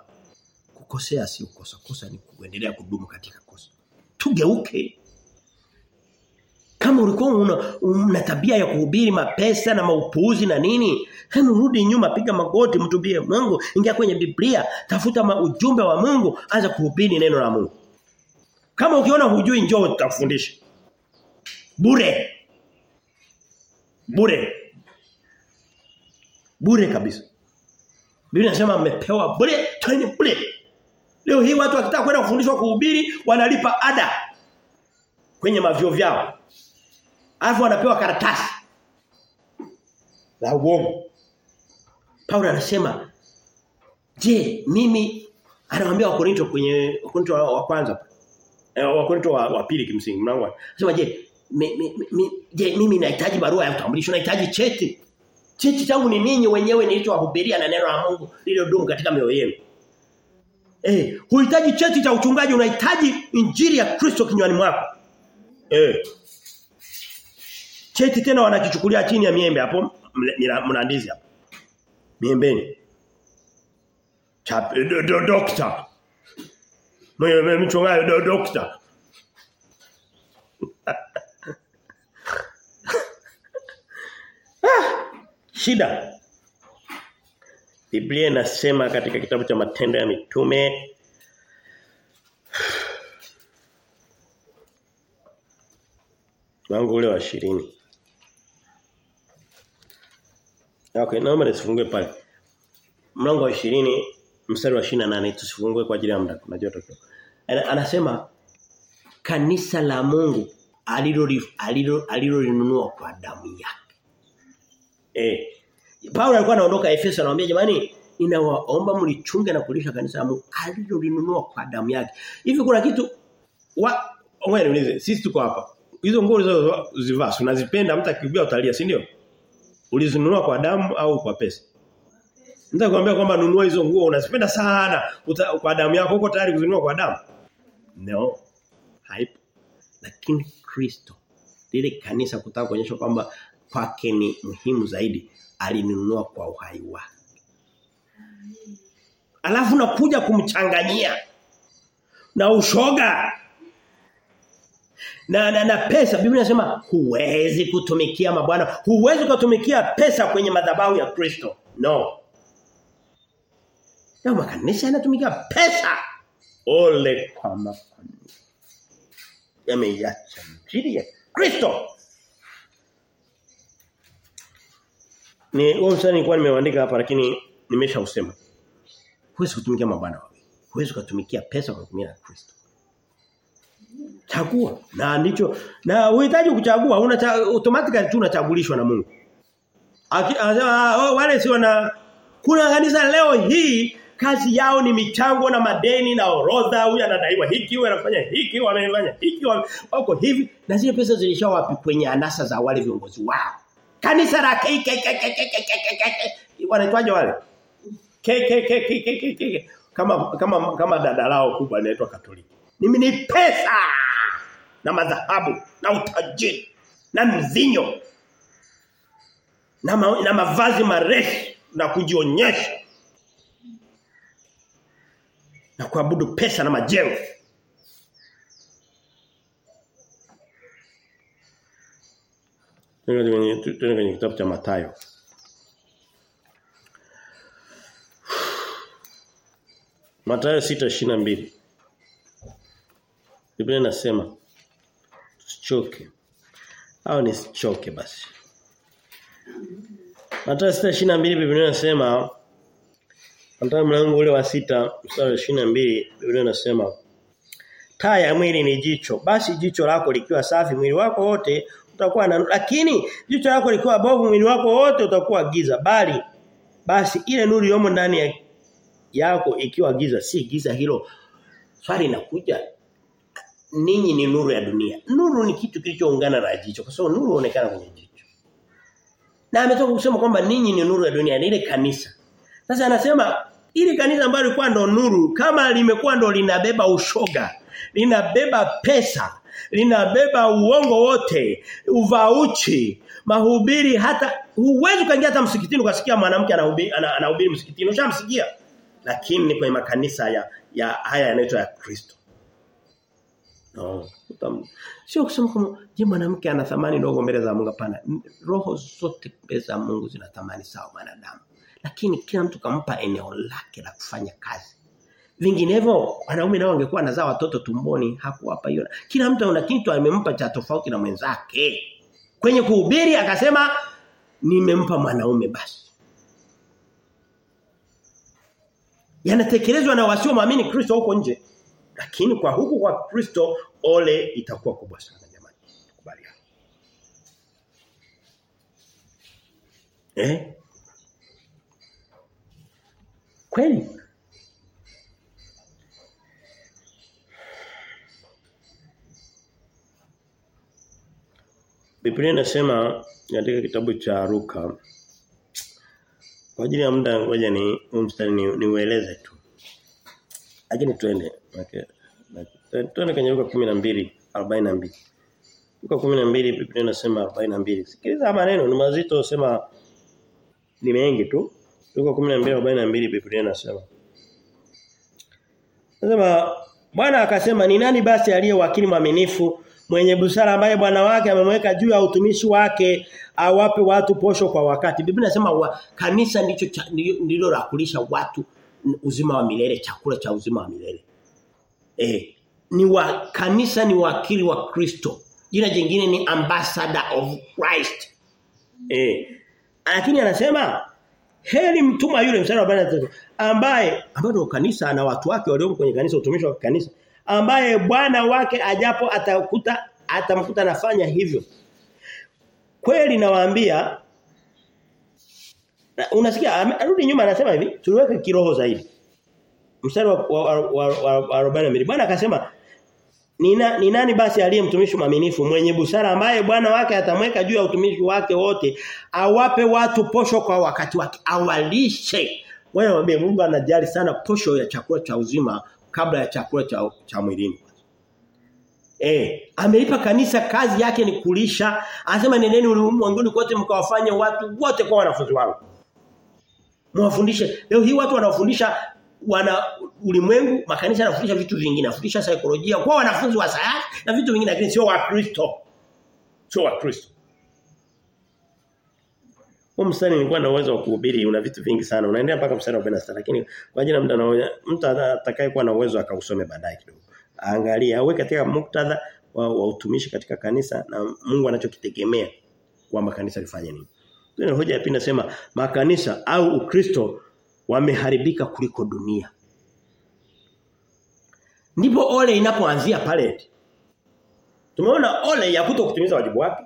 kukosea si kosa. Kosa ni kuendelea kudumu katika. Tugeuke. Kama ulikuwa una, una tabia ya kuhubiri mapesa na maupuzi na nini, hebu rudi nyuma piga magoti mtubie Mungu, ingia kwenye Biblia, tafuta ujumbe wa Mungu, anza kuhubiri neno la Mungu. Kama ukiona hujui njoo tutakufundisha. Bure. Bure. Bure kabisa. Biblia inasema amepewa bure, toeni bure. Leo hii watu wakitaka kwenda kufundishwa kuhubiri wanalipa ada kwenye mavyo vyao. Alafu wanapewa karatasi la uongo. Paulo anasema je, mimi anawaambia Wakorinto kwenye Wakorinto wa kwanza eh, Wakorinto wa, wa pili kimsingi mlango. Anasema je, mi, je mimi nahitaji barua ya utambulisho, nahitaji cheti. Cheti changu ni ninyi wenyewe nilichowahubiria na neno la Mungu lililodumu katika mioyo yenu. Eh, huhitaji cheti cha uchungaji, unahitaji injili ya Kristo kinywani mwako. Eh. Cheti tena wanakichukulia chini ya miembe hapo mnandizi hapo. Miembeni. Chap do, do, doctor. Mwe mchungaji do, doctor. [LAUGHS] ah, shida. Biblia inasema katika kitabu cha Matendo ya Mitume mlango ule wa 20. Okay, naomba nisifungue pale. Mlango wa 20 mstari wa 28 tusifungue kwa ajili ya muda. Unajua tokeo. Anasema kanisa la Mungu alilo alilolinunua kwa damu yake. Eh. Paulo alikuwa anaondoka Efeso anawaambia jamani ninawaomba mlichunge na kulisha kanisa la Mungu alilolinunua kwa damu yake. Hivi kuna kitu wa wewe niulize sisi tuko hapa. Hizo nguo ulizozivaa unazipenda mtu akikubia utalia si ndio? Ulizinunua kwa damu au kwa pesa? Nataka kuambia kwamba nunua hizo nguo unazipenda sana uta, kwa damu yako uko tayari kuzinunua kwa damu? No. Haipo. Lakini Kristo lile kanisa kutaka kuonyesha kwamba kwake ni muhimu zaidi alinunua kwa uhai wake. Alafu nakuja kumchanganyia na ushoga na, na na pesa. Biblia inasema huwezi kutumikia mabwana. Huwezi kutumikia pesa kwenye madhabahu ya Kristo. No. Na makanisa yanatumikia pesa. Ole kama yameacha mjili ya Kristo ni huo msani nilikuwa nimeandika hapa lakini nimeshausema. Huwezi kutumikia mabwana wawili. Huwezi kutumikia pesa kwa kutumia Kristo. Chagua. Na ndicho na uhitaji kuchagua. Una automatically tu unachagulishwa na Mungu. Anasema oh, wale sio na kuna kanisa leo hii kazi yao ni michango na madeni na orodha. Huyu anadaiwa hiki huyu anafanya hiki wamefanya hiki wako hivi. Na zile pesa zilishawapi kwenye anasa za wale viongozi wao kanisa la wanaitwaje wale kama kama kama dada lao kubwa inaitwa katoliki mimi ni pesa na madhahabu na utajiri na mzinyo na, ma, na mavazi marefu na kujionyesha na kuabudu pesa na majengo Tuende kwenye kitabu cha Mathayo. Mathayo 6:22. Biblia inasema tusichoke. Au nisichoke basi. Mathayo 6:22 Biblia inasema Mathayo mlango ule wa sita mstari wa 22 Biblia inasema taa ya mwili ni jicho. Basi jicho lako likiwa safi mwili wako wote utakuwa na lakini jicho lako likiwa bovu mwili wako wote utakuwa giza. Bali basi ile nuru yomo ndani ya yako ikiwa giza si giza hilo. Swali linakuja ninyi ni nuru ya dunia. Nuru ni kitu kilichoungana na jicho kwa sababu nuru huonekana kwenye jicho. Na ametoka kusema kwamba ninyi ni nuru ya dunia ni ile kanisa. Sasa anasema ili kanisa ambalo lilikuwa ndo nuru kama limekuwa ndo linabeba ushoga linabeba pesa linabeba uongo wote uvauchi mahubiri hata huwezi kaingia hata msikitini ukasikia mwanamke anahubiri anahubiri msikitini. Ushamsikia? Lakini ni kwenye makanisa ya, ya haya yanaitwa ya Kristo. No sio kusema kama je mwanamke ana thamani ndogo mbele za Mungu? Hapana. Roho zote mbele za Mungu zina thamani sawa mwanadamu. Lakini kila mtu kampa eneo lake la kufanya kazi Vinginevyo wanaume nao wangekuwa nazaa watoto tumboni hakuwapa hiyo. Kila mtu ana kitu amempa cha tofauti na mwenzake. Kwenye kuhubiri akasema nimempa mwanaume basi. Yanatekelezwa na wasio muamini Kristo huko nje. Lakini kwa huku kwa Kristo ole itakuwa kubwa sana jamani. Kubaliana. Eh? Kweli Biblia inasema katika kitabu cha Ruka kwa ajili ya muda ngoja ni mstari ni, niueleze tu. Lakini tuende. Okay. Tuende kwenye Luka 12:42. Luka 12 Biblia inasema 42. Sikiliza maneno ni mazito sema ni mengi tu. Luka 12:42 Biblia inasema. Nasema Bwana akasema ni nani basi aliye wakili mwaminifu mwenye busara ambaye bwana wake amemweka juu ya utumishi wake awape watu posho kwa wakati. Biblia inasema wa, kanisa ndicho ndilo la kulisha watu uzima wa milele, chakula cha uzima wa milele. Eh, ni wa kanisa ni wakili wa Kristo. Jina jingine ni ambassador of Christ. Eh. Lakini anasema heri mtuma yule mstari wa 43 ambaye ambaye kanisa na watu wake walio kwenye kanisa utumishi wa kanisa ambaye bwana wake ajapo atakuta atamkuta anafanya hivyo. Kweli nawaambia unasikia arudi nyuma anasema hivi tuliweke kiroho zaidi. Mstari wa, wa, wa, wa, wa 42 bwana akasema Nina, ni nani basi aliye mtumishi mwaminifu mwenye busara ambaye bwana wake atamweka juu ya utumishi wake wote awape watu posho kwa wakati wake awalishe wewe mwambie Mungu anajali sana posho ya chakula cha uzima kabla ya chakula cha, cha mwilini Eh, amelipa kanisa kazi yake ni kulisha. Anasema nendeni ulimwenguni kote mkawafanye watu wote kwa wanafunzi wangu. Mwafundishe. Leo hii watu wanafundisha wana ulimwengu makanisa yanafundisha vitu vingine, yanafundisha saikolojia kwa wanafunzi wa sayansi na vitu vingine lakini sio wa Kristo. Sio wa Kristo. Huo mstari nilikuwa na uwezo wa kuhubiri una vitu vingi sana. Unaendelea mpaka mstari wa 46 lakini kwa ajili ya mtu na mtu atakayekuwa na uwezo akausome baadaye kidogo. Angalia, awe katika muktadha wa, wa utumishi katika kanisa na Mungu anachokitegemea kwamba kanisa lifanye nini. Ndio hoja ya pili nasema makanisa au Ukristo wameharibika kuliko dunia. Ndipo ole inapoanzia pale. Tumeona ole ya kuto kutimiza wajibu wake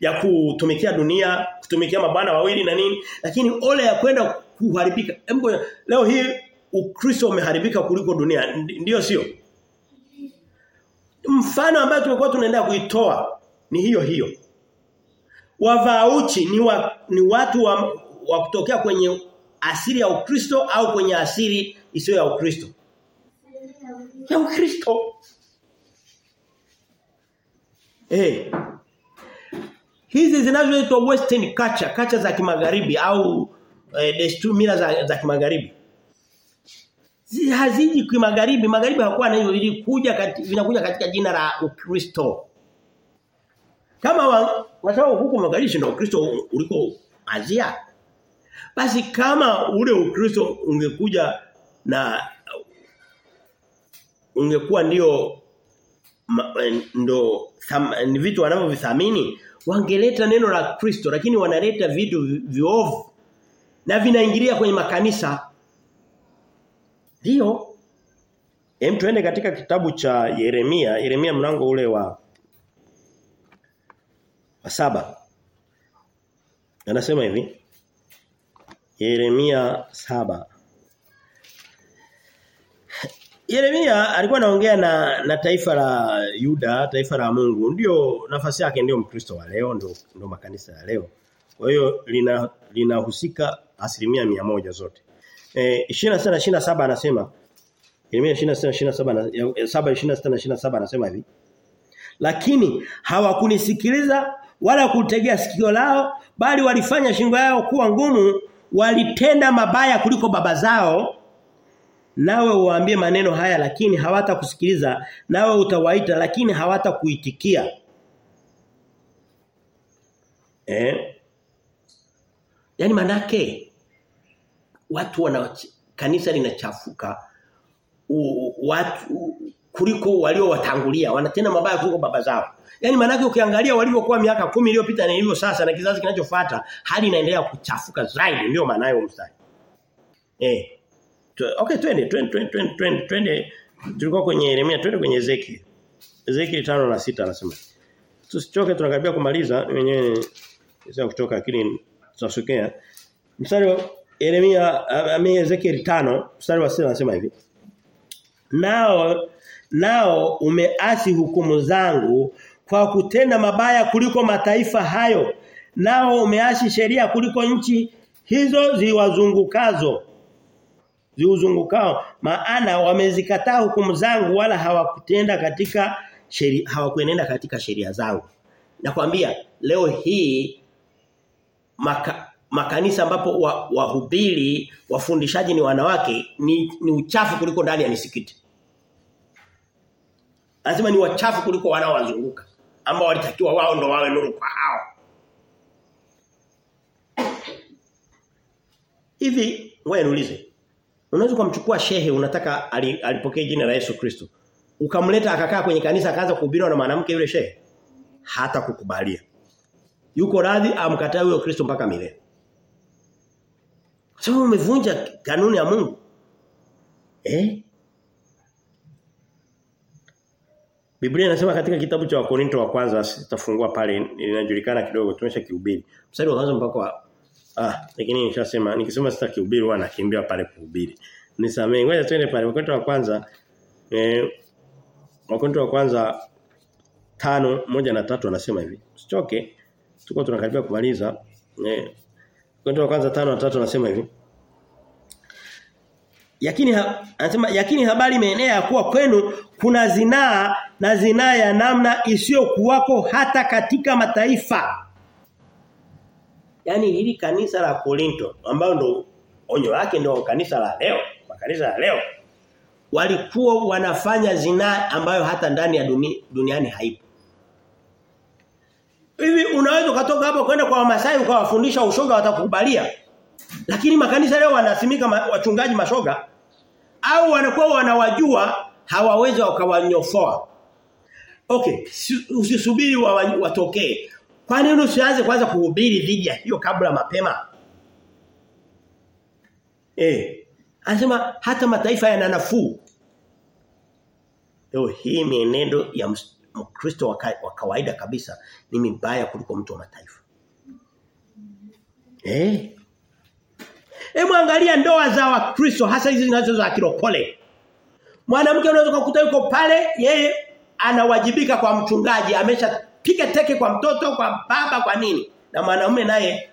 ya kutumikia dunia, kutumikia mabwana wawili na nini, lakini ole ya kwenda kuharibika. Hebu leo hii Ukristo umeharibika kuliko dunia, ndio sio? Mfano ambao tumekuwa tunaendelea kuitoa ni hiyo hiyo. Wavauchi ni wa, ni watu wa, wa kutokea kwenye asili ya Ukristo au kwenye asili isiyo ya Ukristo. Ya Ukristo. Eh. Hizi zinazoitwa western culture, culture za kimagharibi au eh, desturi mila za, za kimagharibi. Haziji kimagharibi, magharibi hakuwa na hivyo ilikuja vinakuja katika jina la Ukristo. Kama wa, wasao huku magharibi ndio Ukristo uliko Asia. Basi kama ule Ukristo ungekuja na ungekuwa ndio ndo ni vitu wanavyovithamini wangeleta neno la Kristo lakini wanaleta vitu viovu na vinaingilia kwenye makanisa. Ndio. Hem tuende katika kitabu cha Yeremia Yeremia mlango ule wa wa saba. Anasema hivi. Yeremia saba Yeremia alikuwa anaongea na na taifa la Yuda, taifa la Mungu. Ndio nafasi yake ndio Mkristo wa leo, ndio ndio makanisa ya leo. Kwa hiyo lina linahusika asilimia mia moja zote. Eh 26 27 anasema Yeremia 26 27 7 26 27 anasema hivi. Lakini hawakunisikiliza wala kutegea sikio lao bali walifanya shingo yao kuwa ngumu walitenda mabaya kuliko baba zao nawe uwaambie maneno haya lakini hawatakusikiliza. Nawe utawaita lakini hawatakuitikia. Eh? Yani manake watu wana kanisa linachafuka. Watu kuliko waliowatangulia. Wanatenda mabaya kuliko baba zao. Yani manake ukiangalia walivyokuwa miaka kumi iliyopita na hivyo sasa na kizazi kinachofuata hali inaendelea kuchafuka zaidi. Ndio maana mstari. Eh Okay twende twende twende twende twende tulikuwa kwenye Yeremia twende kwenye Ezekiel. Ezekiel 5 na 6 anasema. Tusichoke tunakaribia kumaliza wenyewe sasa kutoka lakini tutasokea. Mstari wa Yeremia ame Ezekiel 5 mstari wa 6 anasema hivi. Nao nao umeasi hukumu zangu kwa kutenda mabaya kuliko mataifa hayo. Nao umeasi sheria kuliko nchi hizo ziwazungukazo ziuzungukao maana wamezikataa hukumu zangu wala hawakutenda katika sheri, hawakuenenda katika sheria zangu nakwambia leo hii maka, makanisa ambapo wahubiri wa wafundishaji ni wanawake ni, ni uchafu kuliko ndani ya misikiti lazima ni wachafu kuliko wanaowazunguka ambao walitakiwa wao ndo wawe nuru kwa hao. Hivi wewe niulize. Unaweza kumchukua shehe unataka alipokee jina la Yesu Kristo. Ukamleta akakaa kwenye kanisa akaanza kuhubiriwa na mwanamke yule shehe. Hata kukubalia. Yuko radhi amkataa huyo Kristo mpaka milele. Kwa sababu umevunja kanuni ya Mungu. Eh? Biblia inasema katika kitabu cha Wakorinto wa kwanza tutafungua pale inajulikana kidogo tumesha kihubiri. Mstari wa kwanza mpaka ah lakini nishasema nikisema sitakihubiri huwa nakimbia pale kuhubiri. Nisamee ngoja twende pale wakati wa kwanza eh wakati wa kwanza tano moja na tatu anasema hivi. Usichoke. Tuko tunakaribia kumaliza. Eh wakati wa kwanza tano na tatu anasema hivi. Yakini ha, anasema yakini habari imeenea kuwa kwenu kuna zinaa na zinaa ya namna isiyokuwako hata katika mataifa. Yaani hili kanisa la Korinto ambao ndo onyo lake ndio kanisa la leo, makanisa la leo walikuwa wanafanya zinaa ambayo hata ndani ya dunia, duniani haipo. Hivi unaweza kutoka hapo kwenda kwa Wamasai ukawafundisha ushoga watakukubalia. Lakini makanisa leo wanasimika ma, wachungaji mashoga au wanakuwa wanawajua hawawezi wakawanyofoa. Okay, usisubiri watokee. Kwa nini usianze kwanza kuhubiri dhidi ya hiyo kabla mapema? Eh, anasema hata mataifa yana nafuu. Leo hii mienendo ya Mkristo wa kawaida kabisa ni mibaya kuliko mtu wa mataifa. Eh? Hebu angalia ndoa za Wakristo hasa hizi zinazo za kirokole. Mwanamke unaweza kukuta yuko pale yeye anawajibika kwa mchungaji ameshapiga teke kwa mtoto kwa baba kwa nini na mwanaume naye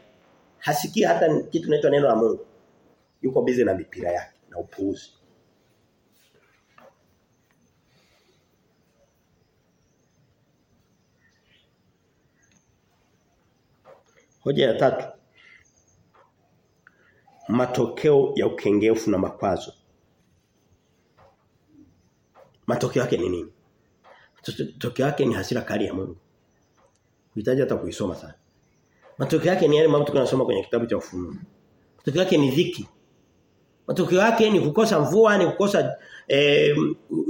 hasikii hata kitu kinaitwa neno la Mungu. Yuko busy na mipira yake na upuuzi. Hoja ya tatu. Matokeo ya ukengefu na makwazo. Matokeo yake ni nini? Matokeo yake ni hasira kali ya Mungu. Unahitaji hata kuisoma sana. Matokeo yake ni yale mambo tunasoma kwenye kitabu cha Ufunuo. Matokeo yake ni dhiki. Matokeo yake ni kukosa mvua, ni kukosa eh,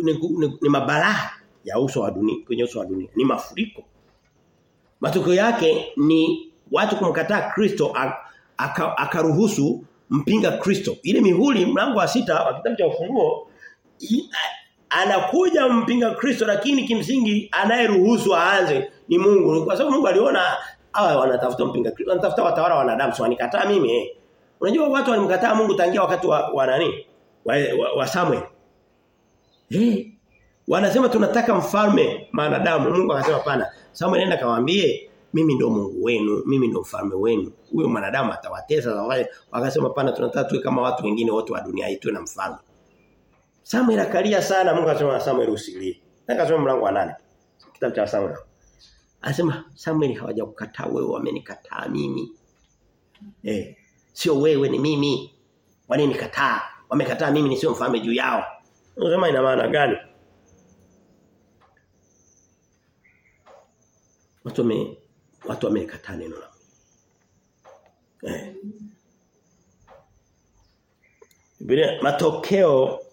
ni, ni, ni mabalaa ya uso wa dunia, kwenye uso wa dunia. Ni mafuriko. Matokeo yake ni watu kumkataa Kristo akaruhusu aka mpinga Kristo. Ile mihuri mlango wa sita wa kitabu cha Ufunuo anakuja mpinga Kristo lakini kimsingi anayeruhusu aanze ni Mungu. Kwa sababu Mungu aliona hawa wanatafuta mpinga Kristo, wanatafuta watawala wanadamu, wanikataa mimi eh. Unajua watu walimkataa Mungu tangia wakati wa, wa nani? Wa, wa, wa Samuel. Eh. Wanasema tunataka mfalme manadamu. Mungu akasema pana. Samuel nenda kawaambie mimi ndo Mungu wenu, mimi ndo mfalme wenu. Huyo mwanadamu atawatesa wakasema pana tunataka tuwe kama watu wengine wote wa dunia hii tuwe na mfalme. Samuel akalia sana Mungu akasema Samuel usilie. Akasema mlango wa nane Kitabu cha Samuel. Anasema Samuel hawajakukataa wewe wamenikataa mimi. Eh, sio wewe ni mimi. Walinikataa. Wamekataa mimi nisio mfalme juu yao. Unasema ina maana gani? Watu wame watu wamekataa neno la Eh. Biblia matokeo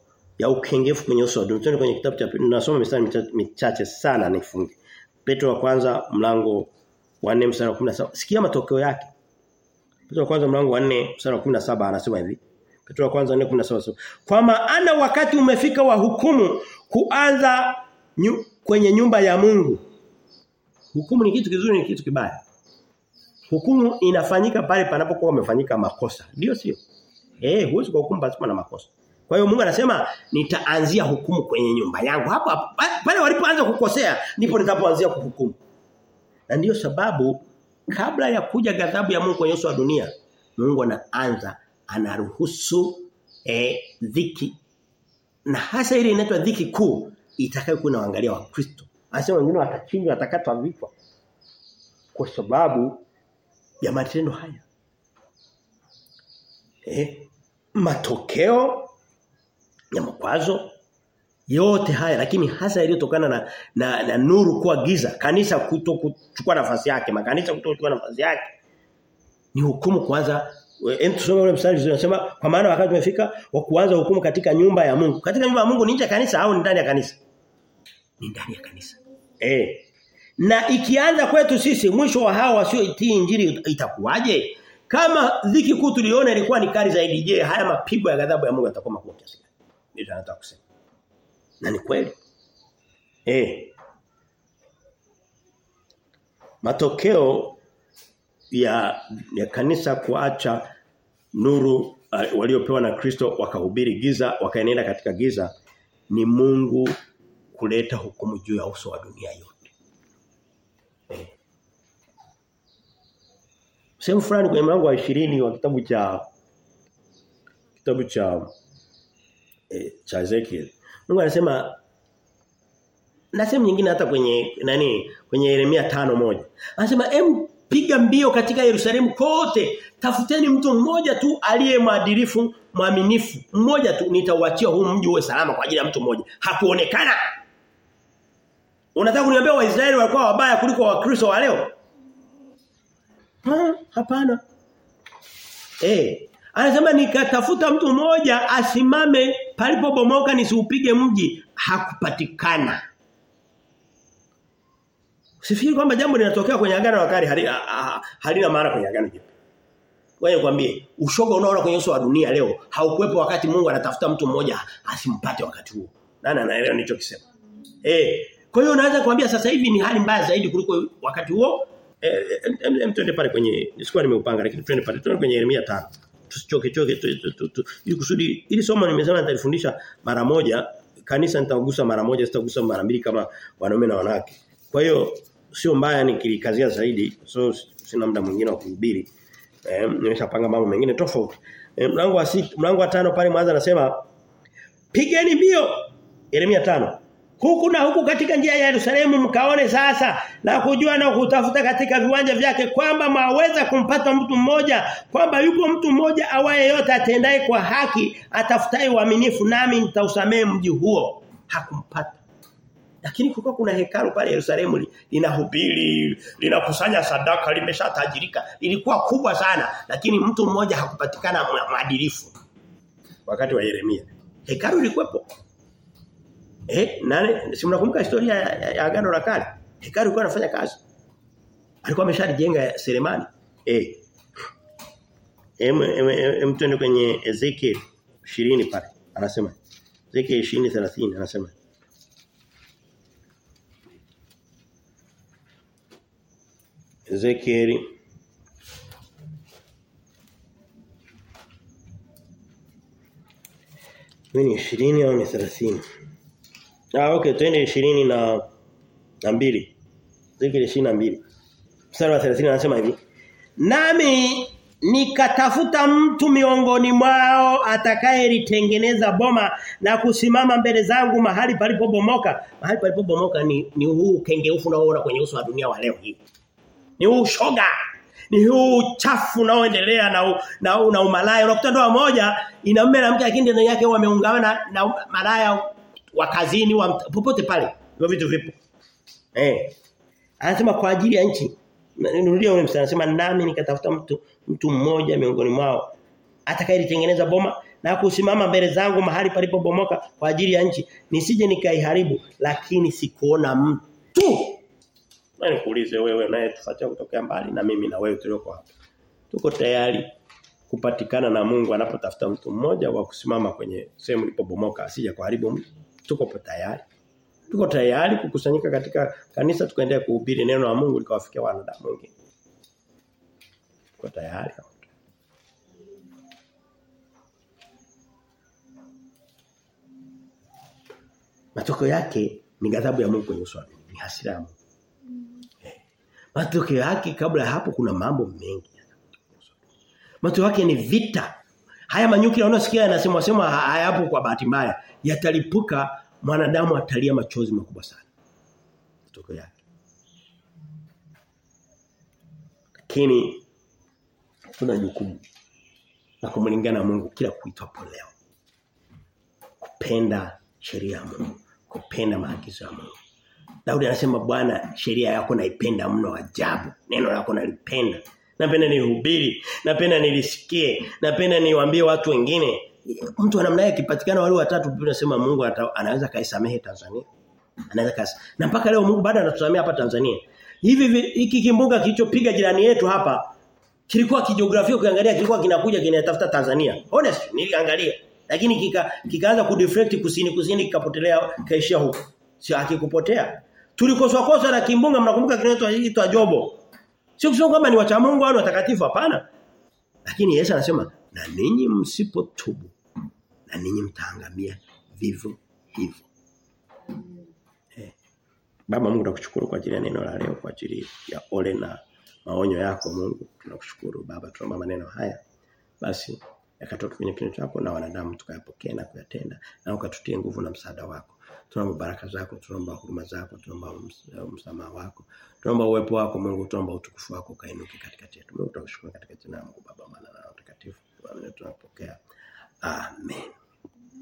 ya ukengefu kwenye uso wa dunia. Tuende kwenye kitabu cha pili. Nasoma mistari michache sana nifunge. Petro wa kwanza mlango wa 4 mstari wa 17. Sikia matokeo yake. Petro wa kwanza mlango wa 4 mstari wa 17 anasema hivi. Petro wa kwanza 4:17. Kwa maana wakati umefika wa hukumu kuanza nyu, kwenye nyumba ya Mungu. Hukumu ni kitu kizuri ni kitu kibaya. Hukumu inafanyika pale panapokuwa umefanyika makosa. Ndio sio? Eh, huwezi kuhukumu pasipo na makosa. Kwa hiyo Mungu anasema nitaanzia hukumu kwenye nyumba yangu. Hapo pale walipoanza kukosea ndipo nitapoanzia kuhukumu. Na ndiyo sababu kabla ya kuja ghadhabu ya Mungu kwenye wa dunia, Mungu anaanza anaruhusu eh, dhiki na hasa ile inaitwa dhiki kuu itakayokuwa inaangalia Wakristo. Anasema wengine watachinjwa watakatwa vichwa kwa sababu ya matendo haya. Eh, matokeo ya makwazo yote haya lakini hasa yaliyotokana na, na na nuru kuwa giza kanisa kuto kuchukua nafasi yake makanisa kuto kuchukua nafasi yake ni hukumu kwanza Hem tusome ule mstari unasema kwa maana wakati umefika wa kuanza hukumu katika nyumba ya Mungu. Katika nyumba ya Mungu ni nje ya kanisa au ni ndani ya kanisa? Ni ndani ya kanisa. Eh. Na ikianza kwetu sisi mwisho wa hao wasioitii injili itakuwaje? Kama dhiki kuu tuliona ilikuwa ni kali zaidi je, haya mapigo ya ghadhabu ya Mungu yatakuwa makubwa kiasi gani? Ndio nataka kusema. Na ni kweli. Eh. Matokeo ya, ya kanisa kuacha nuru uh, waliopewa na Kristo wakahubiri giza wakaenenda katika giza ni Mungu kuleta hukumu juu ya uso wa dunia yote. Eh. Sehemu fulani kwenye mlango wa 20 wa kitabu cha kitabu cha cha Ezekiel. Mungu anasema na sehemu nyingine hata kwenye nani kwenye Yeremia tano moja Anasema em piga mbio katika Yerusalemu kote tafuteni mtu mmoja tu aliye mwadilifu mwaminifu mmoja tu nitauachia huu mji uwe salama kwa ajili ya mtu mmoja hakuonekana Unataka kuniambia Waisraeli walikuwa wabaya kuliko Wakristo wa leo? Ha, hapana. Eh, anasema nikatafuta mtu mmoja asimame palipobomoka nisiupige mji, hakupatikana. Usifikiri kwamba jambo linatokea kwenye agano la kale halina hali maana kwenye agano jipya. Wewe kwambie, ushoga unaona kwenye uso wa dunia leo haukuwepo wakati Mungu anatafuta mtu mmoja asimpate wakati huo. Nani anaelewa nilichokisema? Eh, kwa hiyo unaweza kuambia sasa hivi ni hali mbaya zaidi kuliko wakati huo. Eh, em twende pale kwenye sikuwa nimeupanga lakini twende pale twende kwenye Yeremia 5. Tusichoke choke ili kusudi ili somo nimesema nitalifundisha mara moja kanisa nitagusa mara moja sitagusa mara mbili kama wanaume na wanawake. Kwa hiyo sio mbaya nikilikazia zaidi so sina muda mwingine wa kuhubiri. Eh, nimeshapanga mambo mengine tofauti. Eh, mlango wa sita, mlango wa tano pale mwanzo anasema pigeni mbio Yeremia tano huku na huku katika njia ya Yerusalemu mkaone sasa na kujua na kutafuta katika viwanja vyake kwamba maweza kumpata mtu mmoja kwamba yuko mtu mmoja awaye yote atendaye kwa haki atafutaye uaminifu nami nitausamee mji huo. Hakumpata. Lakini kulikuwa kuna hekalu pale Yerusalemu linahubiri linakusanya sadaka limeshatajirika. Ilikuwa kubwa sana lakini mtu mmoja hakupatikana mwadilifu. Wakati wa Yeremia. Hekalu lilikuwepo Eh, nani si mnakumbuka historia ya, ya, agano la kale? Hekalu alikuwa anafanya kazi. Alikuwa ameshalijenga Selemani. Eh. Em em, em tuende kwenye Ezekiel 20 pale. Anasema Ezekiel 20:30 anasema Ezekiel ni 20 au ni 30? Ah okay, twende 20 na na mbili. Ezekiel 22. Mstari wa 30 anasema hivi. Nami nikatafuta mtu miongoni mwao atakayelitengeneza boma na kusimama mbele zangu mahali palipobomoka. Mahali palipobomoka ni ni huu kengeufu unaoona kwenye uso wa dunia wa leo hii. Ni huu shoga. Ni huu chafu unaoendelea na na, u, na umalaya. Unakuta ndoa moja ina mume na mke lakini ndani yake wameungana na malaya wa kazini wa popote pale. Hivyo vitu vipo. Eh. Anasema kwa ajili ya nchi. Nirudia ule mstari anasema nami nikatafuta mtu mtu mmoja miongoni mwao atakayelitengeneza boma na kusimama mbele zangu mahali palipobomoka kwa ajili ya nchi nisije nikaiharibu lakini sikuona mtu. Na nikuulize wewe naye tufuatia kutokea mbali na mimi na wewe tulioko hapa. Tuko tayari kupatikana na Mungu anapotafuta mtu mmoja wa kusimama kwenye sehemu ilipobomoka asije kuharibu mtu. Tuko tayari. Tuko tayari kukusanyika katika kanisa tukaendea kuhubiri neno la Mungu likawafikia wanadamu wengine. Tuko tayari. Matokeo yake ni ghadhabu ya Mungu kwenye uso ni hasira ya Mungu. Matokeo yake kabla ya hapo kuna mambo mengi. Matokeo yake ni vita. Haya manyuki unasikia yanasemwa sema hayapo kwa bahati mbaya. Yatalipuka mwanadamu atalia machozi makubwa sana. Matokeo yake. Lakini tuna jukumu na kumlingana na Mungu kila kuitwapo leo. Kupenda sheria ya Mungu, kupenda maagizo ya Mungu. Daudi anasema Bwana sheria yako naipenda mno ajabu. Neno lako nalipenda. Napenda nihubiri, napenda nilisikie, napenda niwaambie watu wengine. Mtu wa namna akipatikana wale watatu Biblia inasema Mungu anaweza kaisamehe Tanzania. Anaweza kasi. Na mpaka leo Mungu bado anatusamehe hapa Tanzania. Hivi hiki kimbunga kilichopiga jirani yetu hapa kilikuwa kijiografia ukiangalia kilikuwa kinakuja kinatafuta Tanzania. Honest niliangalia. Lakini kika kikaanza kudeflect kusini kusini kikapotelea kaishia huko. Sio hakikupotea. Tulikoswa kosa na kimbunga mnakumbuka kinaitwa Jobo. Sio kusema kwamba ni wacha Mungu au watakatifu hapana. Lakini Yesu anasema na ninyi msipotubu na ninyi mtaangamia vivyo hivyo. Eh. Baba Mungu nakushukuru kwa ajili ya neno la leo kwa ajili ya ole na maonyo yako Mungu. Tunakushukuru Baba tunaomba maneno haya. Basi yakatoka kwenye kinywa chako na wanadamu tukayapokea na kuyatenda na ukatutie nguvu na msaada wako. Tunaomba baraka zako, tunaomba huruma zako, tunaomba msamaha wako. Tunaomba uwepo wako Mungu, tunaomba utukufu wako kainuke katikati yetu. Mungu tunakushukuru katika jina la Mungu Baba, Mwana na Roho Mtakatifu. Tunapokea. Amen.